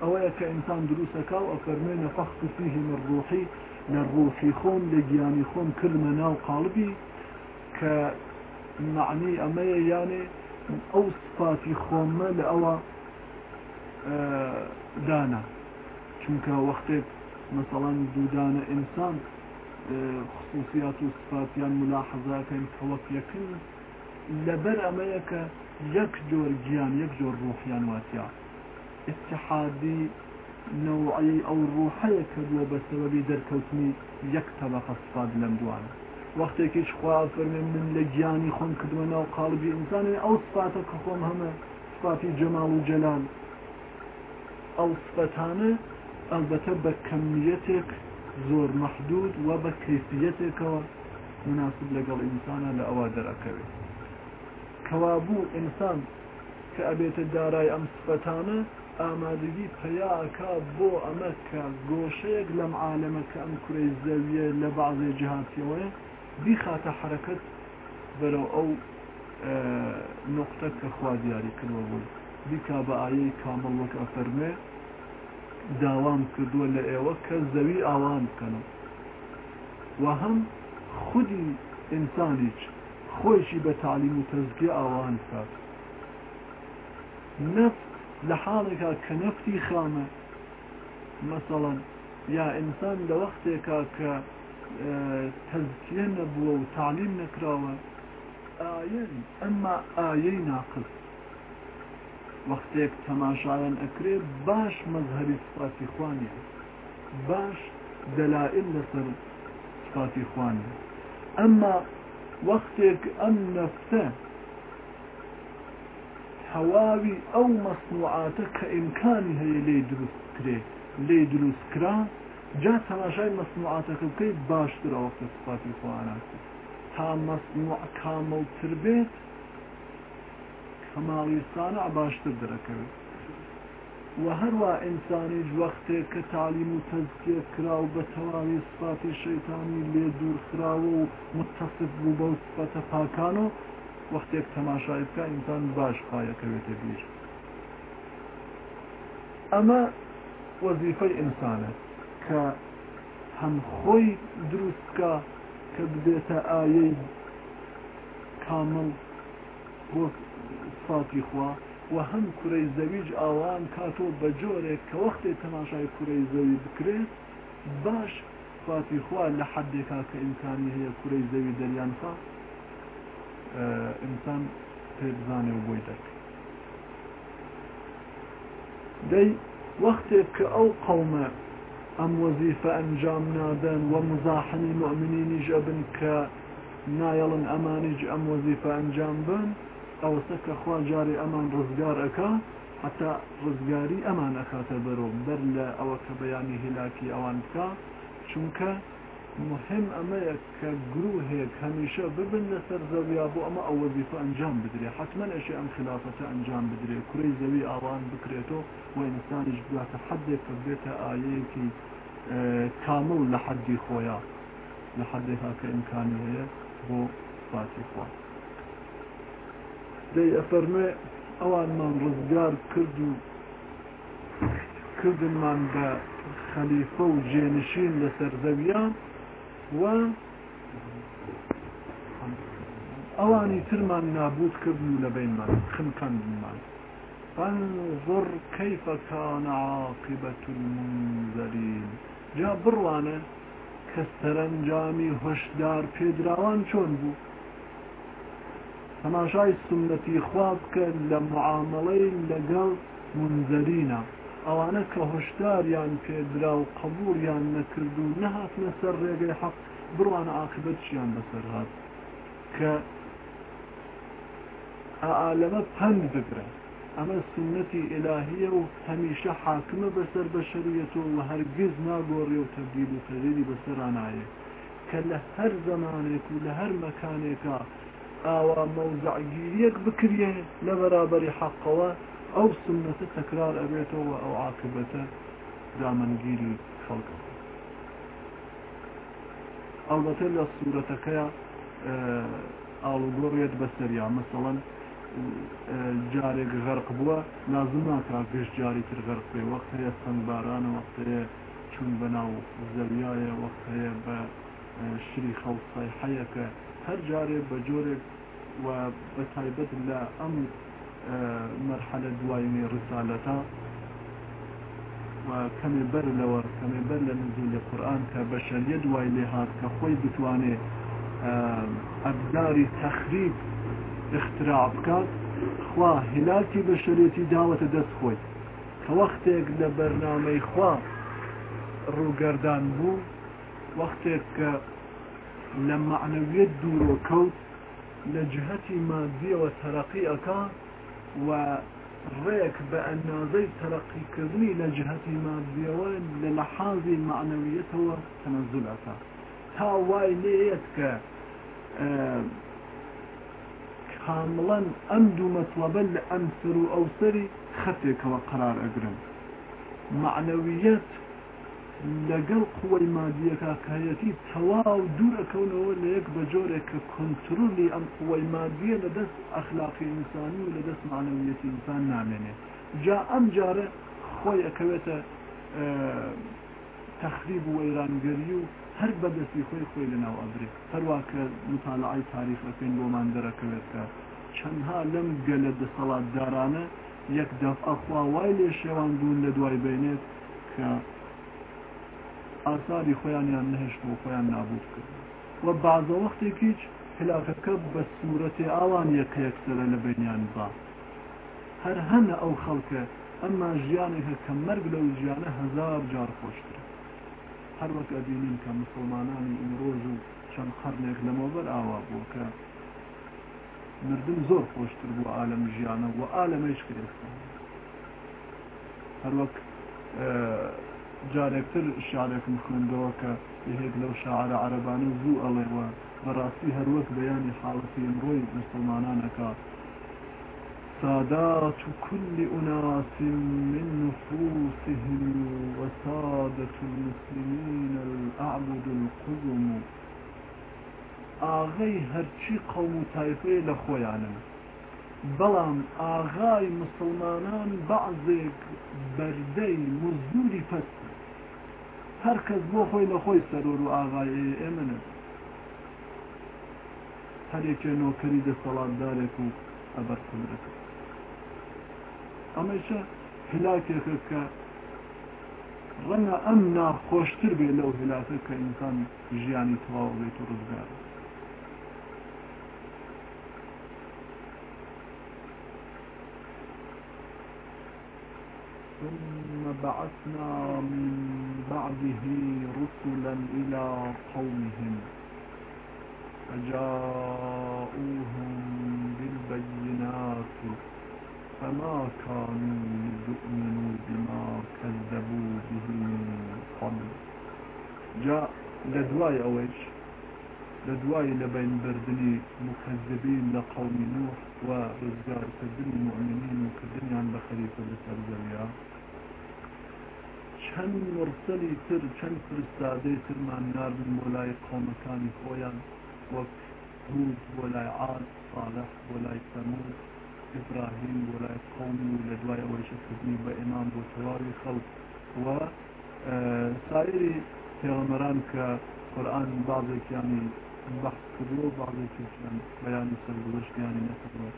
ئەوەیە کە ئینسان دروستەکە و ئەفەرمێنە فەخت فیهی مەڕوحی لە ڕوحی خۆم لە گیانی خۆم کردمە ناو قالبی کە معنی ئەمەیە یانێ ئەو سپاتی خۆمە لە ئەوە دانا چونکە وەختێک مەسەڵان دوودانە ئینسان خصوصیات و سپاتیان ملاحەزاکەین کەوەک یەکن لەبەر ئەمەیە کە یەک جۆر گیان یەک جۆر ڕۆحیان واتیا اتحادی نوعی ئەو ڕوحەیە کردووە بە سەبەبی دەرکەوتنی یەک تەبقە سفاد لەم دوانە وەختێکیش خوا فەرمێ من لە گیانی خۆم کردووە ناو قالبی ئینسانی ئەو سپاتە کە خۆم هەمە سپاتی جەماڵ و جەلان ئەو سبەتانە ئەلبەتە بە کەمیەتێک زۆر مەحدود و بە کەفیەتێکەوە مناسب لەگەڵ ئینسانە لە ئەوە دەرەکەوێت کەوابوو ئینسان کە ئەبێتە دارای ئەم سبەتانە ئامادەگی پیاکە بۆ ئەمە کە گۆشەیەک لەم عاالەمە کە ئەم کوی زەویە لە بازێ جهاتیەوەە بیخاتە حرەکەت بەرەو ئەو نقطە کە خوا دیاری کردوە بوو بیکا بە ئایەی کامەڵەکە فەرمێ داوام کردووە لە ئێوە کە زەوی ئاوان بکەنم و هەم خودی ئینسانیچ خۆشی بە تعلیم و تەزگی ئاوان کات نفت لە حاڵێکا کە نفتی خامە مەسەڵەن یا ئینسان لە وەختێکا کە تەزکیە نەبووە و تعلیم نەکراوە ئاەن ئەمما ئایەی ناقست وەختێک تەماشایان ئەکرێ باش مەزهری سپاتی خوانە باش دەلائل لەسەر سپاتی خوانە ئەمما وەختێک ئەم نەفتە هەواوی ئەو مەسنوعاتە کە ئیمکانی هەیە لێ دروست کرێ لێ دروستکرا جا تەماشای مەسنوعاتەکە بکەیت باشترەوەختە سپاتی خوانە تا مەسنوع کامەڵتر بێت هەماڵیستانە باشتر دەرەکەوێت و هەروە ئینسانیش وەختێک کە تالیم و تەزکیە کراو بە تەواوی سپاتی شەیتانی لێ دوورخراوە و متصف بوو بەو سپەتە پاکان و وەختێک تەماشایبکە ئینسان باش پایەکەوێتە بیر ئەمە وەزیفەی ئینسانە کە هەم خۆی دروستکە کە بدێتە ئایەی کامل بۆ سپاسی خوا و هەم کوڕەی زەویج ئاوان کاتۆ بە جۆرێک کە وەختێ تەماشای کوڕەی زەوی بکرێت باش سپاسی خوا لە حدێکا کە ئیمکانی هەیە کوڕەی زەوی دەریانسا ئینسان پێ بزانێ و بۆی دەکە دەی وەختێک کە ئەو قەومە ئەم وەزیفە ئەنجام نادەن و مزاحنی مؤمنینی ژەبن کە نایەڵن ئەمانیج ئەم وەزیفە ئەنجام بن ئەوەسە کە خوا جارێ ئەمان ڕزگار ئەەکە حتا ڕزگاری ئەمان ئەکاتە بەرۆم بەر لە ئەوە کە بەیانی هلاکی ئەوان بکە چونکە مهم ئەمەیە کە گروهێک هەمیشە ببن لەسەر زەویا بۆ ئەمە ئەو وەزیفە ئەنجام بدرێ حتممەن ئەشی ئەم خلافەتە ئەنجام بدرێت کوی زەوی ئاوان بکرێتەوە و ئینسانیش بگاتە حدێک کە بێتە ئاەیەکی کامە و لە حەدی خۆیان لە حەدێکا کە ئیمکانی هەیە بۆ باتی خۆی دەی ئەفەرمێ ئەوانمان ڕزگار کرد و کردنمان بە خەلیفە و جێنشین لە سەردەویان و ئەوانی ترمان نابود کردن و لە بینمان خمکەندمان فانظر كيف كان عاقبة المنذرين جا بڕوانە کە سەرنجامی هۆشدار پێدراوان چۆن بوو تەماشای سنەتی خوا بکە لە معامەڵەی لەگەڵ منزەرینە ئەوانە کە هۆشداریان پێدرا و قبولیان نەکرد و نەهاتنە سەر ڕێگەی حەق بڕوانە عاقبەتشیان بەسەر هاات کە ئالەمە پند بگرە ئەمە سنەتی ئلهیە و هەمیشە حاکمە بەسەر بە شەریەتەوە و هەرگیز ناگۆڕی و تبدیل و تەغیری بەسەرانایە کە لە هەر زمانێک و لە هەر مەکانێکە ئاوا مەوزعگیریەک بکرێ لە بەرابەری حەقەوە ئەو سنەتە تەکرار ئەبێتەوە ئەو عاقبەتە دامەنگیری خەڵکە ئەڵبەتە لە سوورەتەکەی ئاڵگۆڕێت بەسەریا مەسەڵەن جارێک غەرق بووە نازمناکرا پێش جاری تر غەرق پێ وەخت هەیە سنگبارانە وەختەیە چون بەناو زەویایە وەختەیە بە شری خەڵسای حەیەکە هەر جارێ بە جۆرێک و بە تایبەت لە ئەم مرحلە دوایمی ڕسالەتە کەمێ بەر لەوە کەمێ بەر لە نزولی قورآن کە بە شەریە دوای لێ هات کە خۆی بتوانێت ئەبداری تەخریب اختراع بکات خوا هلاکی بە شەرێتی داوەتە دەست خۆی کە وەختێک لە بەرنامەی خوا ڕووگەردان بوو وەختێک کە لە معنەوێت دوورۆکەوت لە جهەتی مادیەوە تەرەقی ئەکا و ڕێک بە ئەندازەی تەرەقیکردنی لە جهەتی مادیەوە لە لە حازی معنەویەتەوە تەنەزولەکە تا وای لێت کە آه، کامڵەن ئەم دوو مەتوەبە لە ئەمسەر و ئەوسری خەتێکەوە قرار ئەگرن لەگەڵ قوی مادیەکە کەەتی تەواو دوورەکەونەوە لە یەک بە جۆرێک کە کنتترلی ئەم قوی مادیە لە دەست ئەخلاقی ئینسانی و لە دەست معنەویەتی ئینسان نامێنێ جا ئەم جارە خۆی ئەکەوێتە تەخریب و وەیرانگەری و هەر بەدەستی خۆی خۆی لە ناو ئەبرێ هەروە کە مطالعی تاریخ ئەکەین بۆمان دەرەکەوێت کە چەندها لەم گەلە دەسەڵات دارانە یەک دەف ئەخوا وای لێ شێوان بوون لە دوای بینێت کە ئاساری خۆیانیان نهێشت و خۆیان نابوو کرد وە بازە وەختێکیچ هلاکەکە بە سوورەتی ئاوان یەکە یەکسرە لە بینیان با هەر هەنە ئەو خەڵکە ئەمما ژیانێکە کە مەرگ لەو ژیانە هزار جار خۆشترە هەر وەک ئەبینین کە مسلمانانی ئیمرۆژ و چەند قەرنێک لەمەوبەر ئاوا بوو کە مردم زۆر خۆشتر بوو ئالم ژیانە و ئالەمەش کرێت هەروەک جارێکتر شارێکم خوێندەوە کە هێک لەو شعرە عربانە زوو ئەڵێوە بەڕاستی هەروەک بەیانی حاڵەتی ئەمڕۆی مسلمانانەکە سادات كل أناس من نفوسهم وسادة المسلمين الأعبد القدم ئاغەی هرشي قوم تايفي تایفەیە لە خۆیانن بەڵام ئاغای مسلمانان بەعزێک بەردەی مزدوری پەستە هەر کەس بۆ خۆی لە خۆی سەرۆر و ئاغای ئێمنە هەرێکێ نۆکەری دەسەڵاتدارێک و ئەبەر کوندەکە ئەمەشە هلاکێکە کە ڕەنە ئەم ناخۆشتر بێ لەو هلاکە کە ئینسان ژیانی تەواو بێت و ڕزگارە ثم بعثنا من بعده رسلا إلى قومهم فجاءوهم بالبينات فما كانوا يؤمنوا بما كذبوا به من قبل جاء لدواي أويش لدواي لبين بردني مكذبين لقوم نوح ورزقار كذبين مؤمنين وكذبين عن بخليفة لسرزليا چەند مرسەلی تر چەند فرستادەی ترمان نردن بۆ لای قۆمەکانی خۆیان وەک هود بۆ لای عاد صالح بۆ لای سەمود ئبراهیم بۆ لای قومی و لە دوای ئەوەیشەکردنی بە ئێمان بۆ تەواوی خەڵک و سایری پێغەمەران کە قورآن بازێکیانی بەحث کردووە بازێکیان بەیانی سەر بەشتیانی نەکردەوە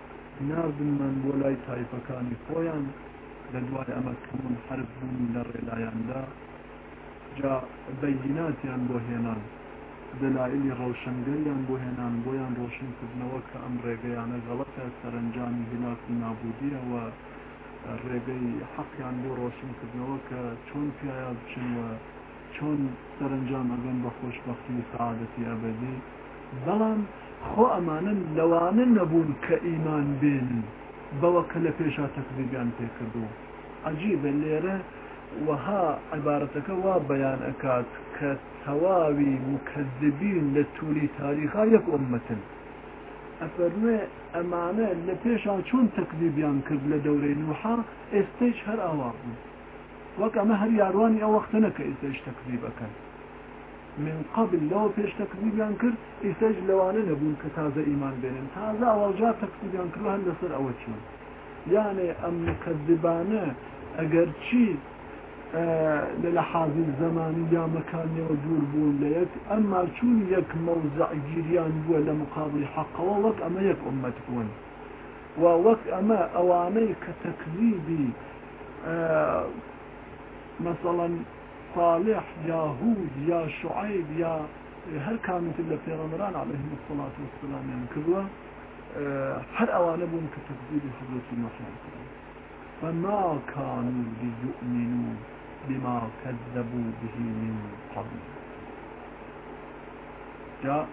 نردنمان بۆ لای تایفەکانی خۆیان لە دوای ئەمە کەون حرفبوون لە ڕێلایاندا جا بەیناتیان بۆ هێنان دلایلی ڕەوشنگەریان بۆ هێنان بۆیان ڕۆشنکردنەوە کە ئەم ڕێگەیانە گەڵەتە سەرنجامی هلاکی نابودیەوە ڕێگەی حەقیان بۆ ڕۆشنکردنەوە کە چۆن پیایا بچنوە چۆن سەرنجام ئەگەن بە خۆشببختی سعادەتی ئەبدی بەڵام خۆ ئەمانن لەوانن نەبوون کە ئیمان بێنن بەوە کە لە پێشا تەقبیبیان پێکردو عجیبە لێرە وەها عیبارەتەکە وا بەیان ئەکات کە تەواوی مکەزبین لە تووری تاریخا یەک ئۆمەتن ئەفەرمێ ئەمانە لە پێشان چۆن تەقبیبیان کرد لە دەورەی نوحار ئێستش هەر ئاوا بوو وەک ئەمە هەر یاروانی ئەو وەختەنە کە ئێستش تەقبیبەکەن من قبل لەوە پێش تەکردیان کرد ئێستاش لەوانە نەبوون کە تازە ئیمان بێنن تازە ئەوەڵجا تەکردیان کردان لەسەر ئەوە چون یانێ ئەم کەدبانە ئەگەر چی لە لە حازل زمانی یا مەکانیەوە دوور بوون لە یەک ئەمما چون یەک مەوزعگیریان بووە لە مقابلی حەقەوە وەک ئەمە یەک عمەت بوون و وەک ئەمە ئەوانەی کە تەکلیبی مەسەڵەن صالح يا هود يا شعيب يا هل كانت الا في رمضان عليهم الصلاة والسلام يعني هەر ئەوانە بوون کە تەبدیلی حضرەتی مەسیان فما كانوا ليؤمنوا بما كذبوا به من قبل جاء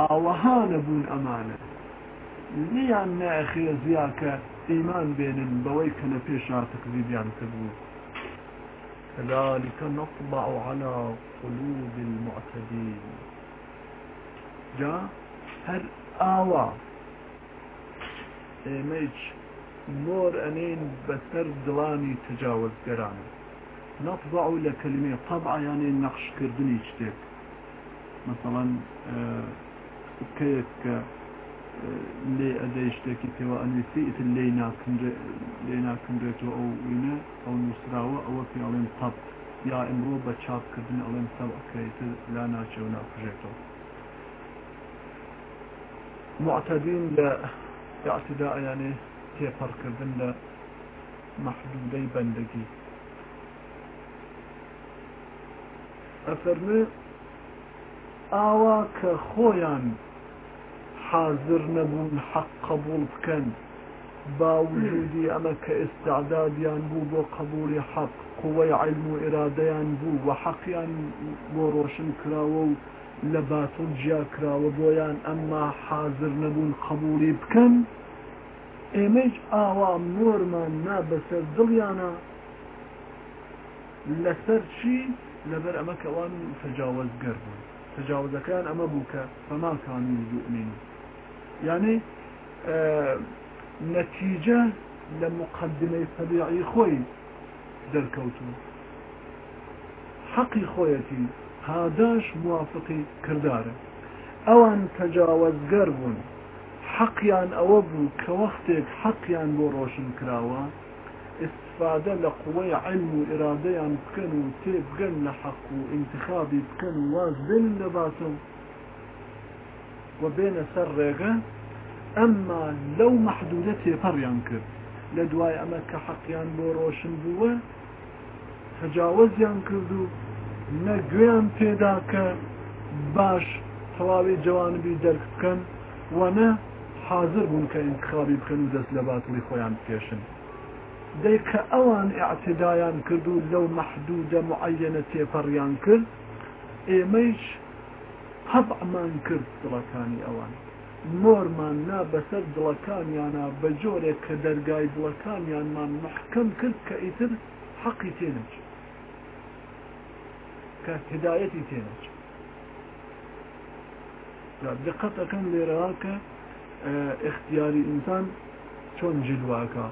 ئاوەهانە بوون ئەمانە نیان أخي زياك ايمان بين بەوەی نفيش على تكذيب يعني کردبوو كذلك نطبع على قلوب المعتدين آوا her مور انين بسر دلاني تجاوز قران نطبع لكلمة طبع يعني نقش كردني اجتك مثلا كيف اه، كيف لێ ئەدە شتێکی پێوە ئەنویسی ئیتر لێ ناکەمرێتەوە ئەو وینە ئەو نووسراوە ئەوە پێڵێن تەب یا ئەمرۆ بە چاپکردن ئەڵێن سەبکەیتر لا ناچێ و ناپژێتەوە معتەدین لە یاعتدا ئەیانێ تێپەڕکردن لە محدودەی بەندگی ئەفەرمێ ئاوا کە خۆیان حازر نەبوون حەق قبول بکەن باوجودی ئەمە کە ئێستعدادیان بوو بۆ قبولی حەق قوەی علم و ئێرادەیان بوو وە حەقیان بۆ ڕۆشن کراوە و لە باتون جیا کراوە بۆیان ئەمما حازر نەبوون قبولی بکەن ئێمەج ئاوام نۆرمان نابەسەر دڵیانە لەسەر چی لەبەر ئەمەکەوان تجاوزگەر بوون تجاوزەکان ئەمە بوو کە فەماکانی یؤمنون یعنی نەتیجە لە مقدمەی فەبیعی خۆی دەرکەوتوە حەقی خۆیەتی پاداش موافقی کردارە ئەوان تەجاوەزگەر بوون حەقیان ئەوە بوو کە وەختێک حەقیان بۆ ڕۆشن کراوە استفادە لە قوەی علم و ئێرادەیان بکەن و تێ بگەن لە حەق و انتخابی بکەن واز بن لە باسە و و بێنە سەر ڕێگە ئەمما لەو مححدودە تێپەڕیان کرد لە دوای ئەمە کە حەقیان بۆ ڕۆشن بووە تەجاوەزیان کرد و نەگویان پێدا کە باش تەواوی جوانبی دەرک بکەن وەنە حاضر بوون کە انتخابی بکەن و دەست لە باتڵی خۆیان پێشن دەی کە ئەوان ئاعتدایان کرد و لەو مححدودە معەنە تێپەڕیان کرد ئێمەش هەفعمان کرد دڵەکانی ئەوان مۆرمان نا بەسەر دڵەکانیانە بە جۆرێک کە دەرگای دڵەکانیانمان محکەم کرد کە ئیتر حەقی تێنەچ کە هدایەتی تێنەچ دقەتەکەم لێرەوە کە اختیاری ئینسان چۆن جلواکە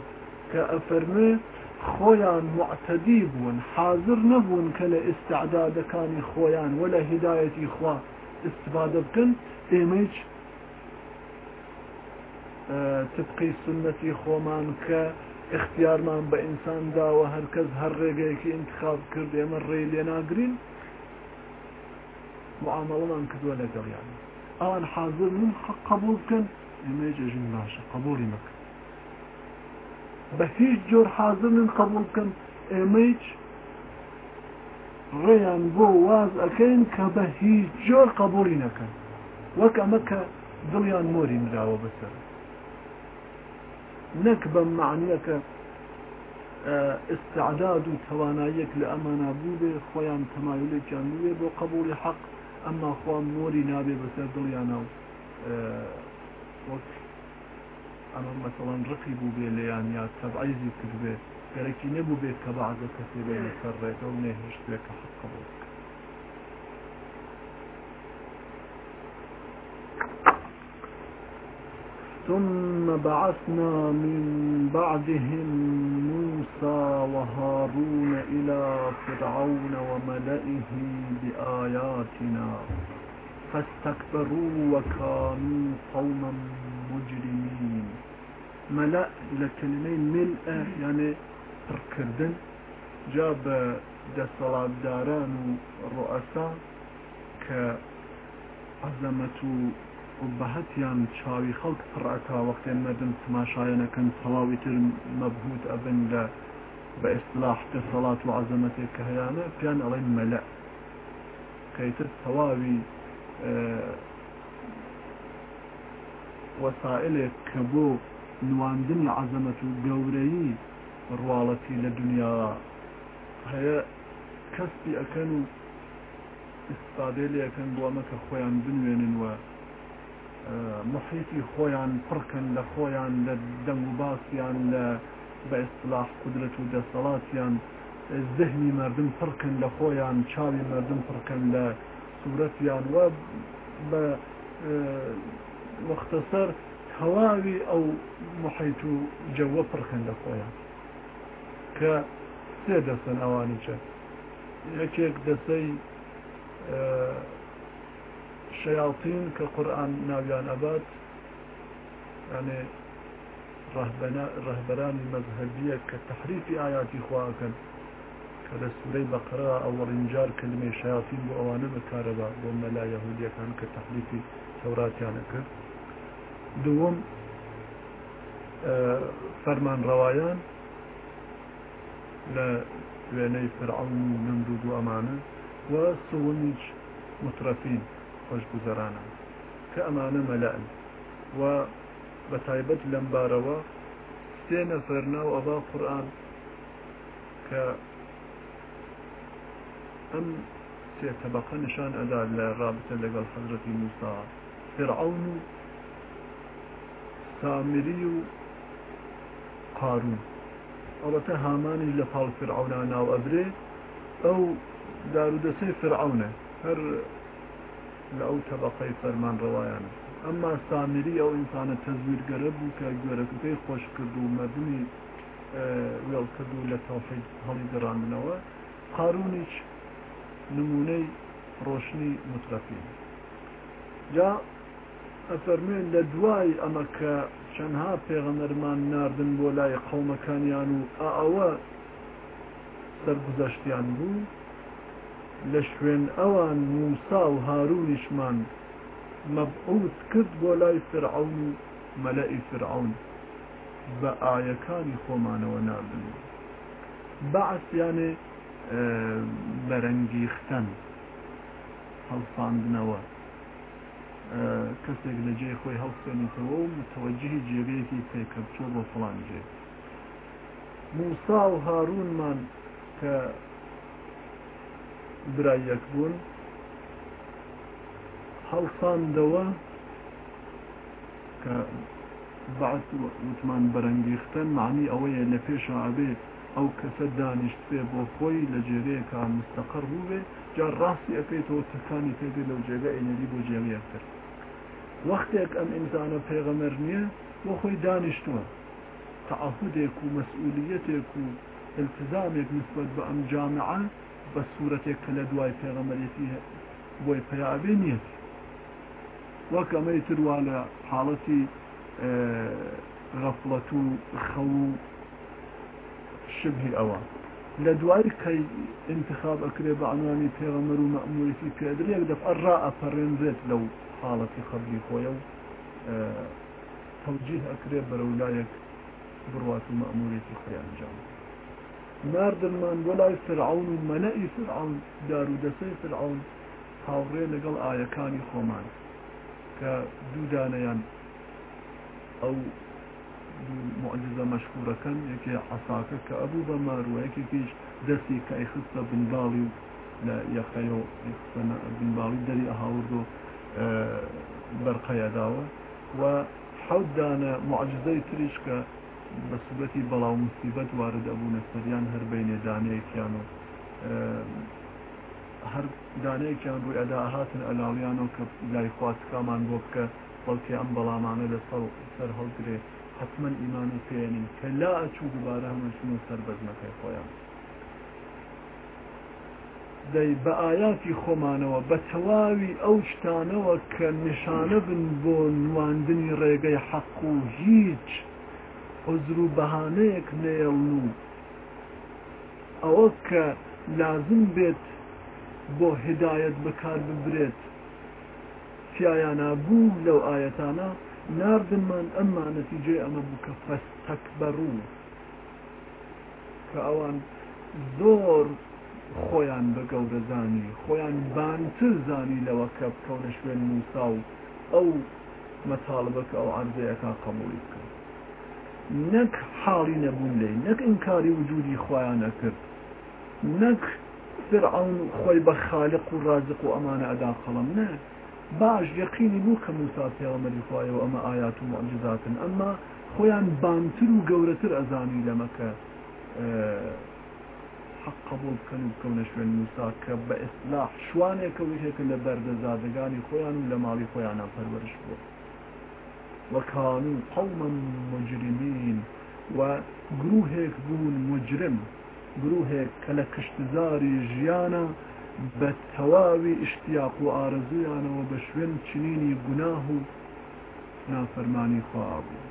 کە ئەفەرمێ خۆیان معتەدی بوون حاضر نەبوون کە لە ئستعدادەکانی خۆیان وە لە هدایەتی خواست استفاده بکەن ئێمە هیچ تبقی سنەتی خۆمان کە اختیارمان بە ئینسان داوە هەرکەس هەر ڕێگەیەکی انتخاب کرد ئێمە ڕێ لێ ناگرین معامەڵەمان کردووە لەگەڵیان ئەوان حاضر من قبول بکەن ئێمەجێژین باشە قبولی مەکە بە هیچ جۆر حاضر من قبول بکەن ئێمە هیچ ڕێیان بۆ واز ئەەکەین کە بە هیچ جۆر قبولی نەکەن وەک ئەمەکە دڵیان مۆری نراوە بەسەر نەک بە معنیەکە استعداد و توانایەک لە ئەمانە بوو بێ خۆیان تەمایلێکیان نوێ بۆ قبولی حەق ئەمما خوا مۆری نابێ بەسەر دڵیانە و وەک ئەمە مەسەڵان ڕقی بوو بێ لەیان یا تەبعیزی کرد بێت سەرەکی نەبوو بێت کە بەعادە کەسی لێ سەرڕێتە و نێهێشت بێکە حقە بوو ثم بعثنا من بعدهم موسى وهارون إلى فرعون وملئه بآياتنا فاستكبروا وكانوا قوما مجرمين ملأ لكلمين ملأ يعني پڕکردن جا بە دەسەڵاتداران و ڕۆئسا کە عەزەمەت و بەهەتیان چاوی خەڵک پڕاتا وەختێن مەدن تماشایەنەکەن سەڵاوی تر مەبهوت ئەبن لە بە ئیسلاح دەسەڵات و عەزەمەتێک کە هەیانە پیان ئەڵێن مەلە کەیتر تەواوی وەسائلێک کە بۆ نواندن لە عەزەمەت و گەورەیی ڕواڵەتی لە دنیا هەیە کەسی ئەەکەن و ئستادێ لەکەن بڵامەکە خۆیان بنوێنن وە محیتی خۆیان پڕکەن لە خۆیان لە دەنگ و باسییان لە بە ئیسلاح قدرەت و دەسەڵاتیان زەهنی مردم پڕکن لە خۆیان چاوی مردم پڕکەن لە سوورەتیان وە بە وەختەسەر هەواوی ئەو محیت و جەوە پڕکەن لە خۆیان کە سێ دەستن ئەوانی چە یەکێک دەسەی شەیاڵتین کە قورآن ناویان ئەبات ئەێ ڕەهبەرانی مەذهبیە کە تحریفی ئاياتی خواکەن کە لە سورەی بەقرا ئەوەڕینجار کلمێ شیاتین بۆ ئەوانە بەکارەبا بۆ مەلا یهودیەکان کە تحلیفی تەوراتیانە کرد دووەم فەرمان ڕەوایان لعنى فرعون و نمرود و مترفين وە سوونیچ كامانا خۆشگوزەرانە کە ئەمانە مەلەن و بە تایبەت لەمبارەوە سێ نەفەر ناو نشان أداء لرابطة لقى الحضرة موسى فرعون سامري قارون ئەڵەتە هامانیش لە پاڵ فرعونا ناو ئەبرێ ئەو دارودەسەی فرعونە هەر لە ئەو تەبقەی فەرمان ڕەوایانە ئەمما سامیری ئەو ئینسانە تەزویرگەرە بوو کە گوێرەکەی خۆش کرد و مەدنی وێڵکرد و لە تاافی هەڵی گەڕاننەوە قارونیش نمونەی ڕۆشنی مترەفین جا ئەفەرمێن لە دوای ئەمە کە چەندها پێغەمەرمان ناردن بۆ لای قومەکانیان و ئەوە سەرگزەشتیان بوو لە شوێن ئەوان موسا و هارونیشمان مەبعوت کرد بۆ لای فرعون و مەلەئی فرعون بە ئایەکانی خۆمانەوە ناردن بەعسیانێ بەرەنگیختن هەڵساندنەوە کەسێک لە جێ خۆی هەڵسێنیتەوە و متەوەجهی جێگەیەکی پێکەچۆ بۆ فڵان جێ موسا و هارونمان کە برایەک بوون هەڵساندەوە کە بعد وتمان بەرەنگیختن معنی ئەوەیە لە پێشە ئابێت ئەو کەسە دانیشت پێ بۆ خۆی لە جێرەیەکان مستەقڕ بوو بێ جا ڕاستی ئەپێتەوە تەکانی پێ لەو جێگە ئەینەری بۆ جێگەیە کرد وەختێک ئەم ئینسانە پێغەمەر نییە بۆ خۆی دانیشتووە تعهودێک و مەسئولیتێک و التزامێک نسبت بە ئەم جامعە بە سوورەتێک کە لە دوای پێغەمەرێتی بۆی پیاابێ نیە وەک ئەمەی تروا لە حاڵەتی غەفڵەت و خەو شبهی ئەوە لە دوای کەی انتخاب ئەکرێ بە ئەنوانی پێغەمەر و مەموریتی پێدرێک دەفعە ڕائەپەڕێنرێت لەو حاڵەتی خەبلی خۆیە و تەوجیه ئەکرێ بەرەولایەک بڕات و مەموریتی خۆیانجام نردنمان وەلای فرعون و مەلەئی فرعون دار و دەسەی فرعون هاوڕێ لەگەڵ ئایەکانی خۆمان کە دوودانەیان ئەو معجزە مەشکورەکەن یەکێ حەساکە کە ئەبوو بە ماروەیەکێکیش دەستی کە ئەیخستە بنباڵی و لە یەخەیەوە بنباڵی دەری ئەهاورد و بەرقەیەداوە و حەوددانە معجزەی تریش کە بە سوبەتی بەڵاو مسیبەت وارد ئەبوونە سەریان هەر بینێ دانەیەکیان و هەر دانەیەکیان ڕووی ئەدا هاتن ئەلاڵیان و کە لای خواستکامان بۆ بکە بەڵکی ئەم بەڵامانە لە سەر هەڵگرێت حتمما ئیمان و پێێنین کە لا ئەچوو دوبارە هەمەشون و سەر بەزمەکەی خۆیان دەی بە ئاياتی خۆمانەوە بە تەواوی ئەو شتانەوە کە نیشانە بن بۆ نواندنی ڕێگەی حەق و هیچ عزر و بەهانەیەک نێڵن و ئەوە کە لازم بێت بۆ هدایەت بەکار ببرێت پیایانە بوو لەو ئاەتانە ناردنمان ئەمما نەتیجێ ئەمە بووکە فەستەکبەرون کە ئەوان زۆر خۆیان بە گەورەزانی خۆیان بانتر زانی لەوە کە بکەونە شوێن موسا و ئەو مەتاالبەکە ئەو عرضەیەەکە قەمووی بکە نەک حاڵی نەبوون لێ نەک ئینکاری وجودی خۆیان نەکرد نەک فرعون خۆی بە خالق و ڕازق و ئەمانە ئەدا قەڵم نە باش یەقینی بوو کە موسا پێوەمەری خوایەوە ئەمە ئايات و معجزاتن ئەمما خۆیان بانتر و گەورەتر ئەزانی لەمەکە حق قبول بکەن و بکەونە شوێن موسا کە بە ئیسلاح شوانێکە وشێکە لە بەردەزادەکانی خۆیان و لە ماڵی خۆیانە پەروەرش بوو وەکان و قومم مجرمین و گروهێک بوون مجرم گروهێک کە لە کشتزاری ژیانە بە تەواوی اشتیاق و ئارزویانەوە بە شوێن چنینی گوناه و نافەرمانی خوابوو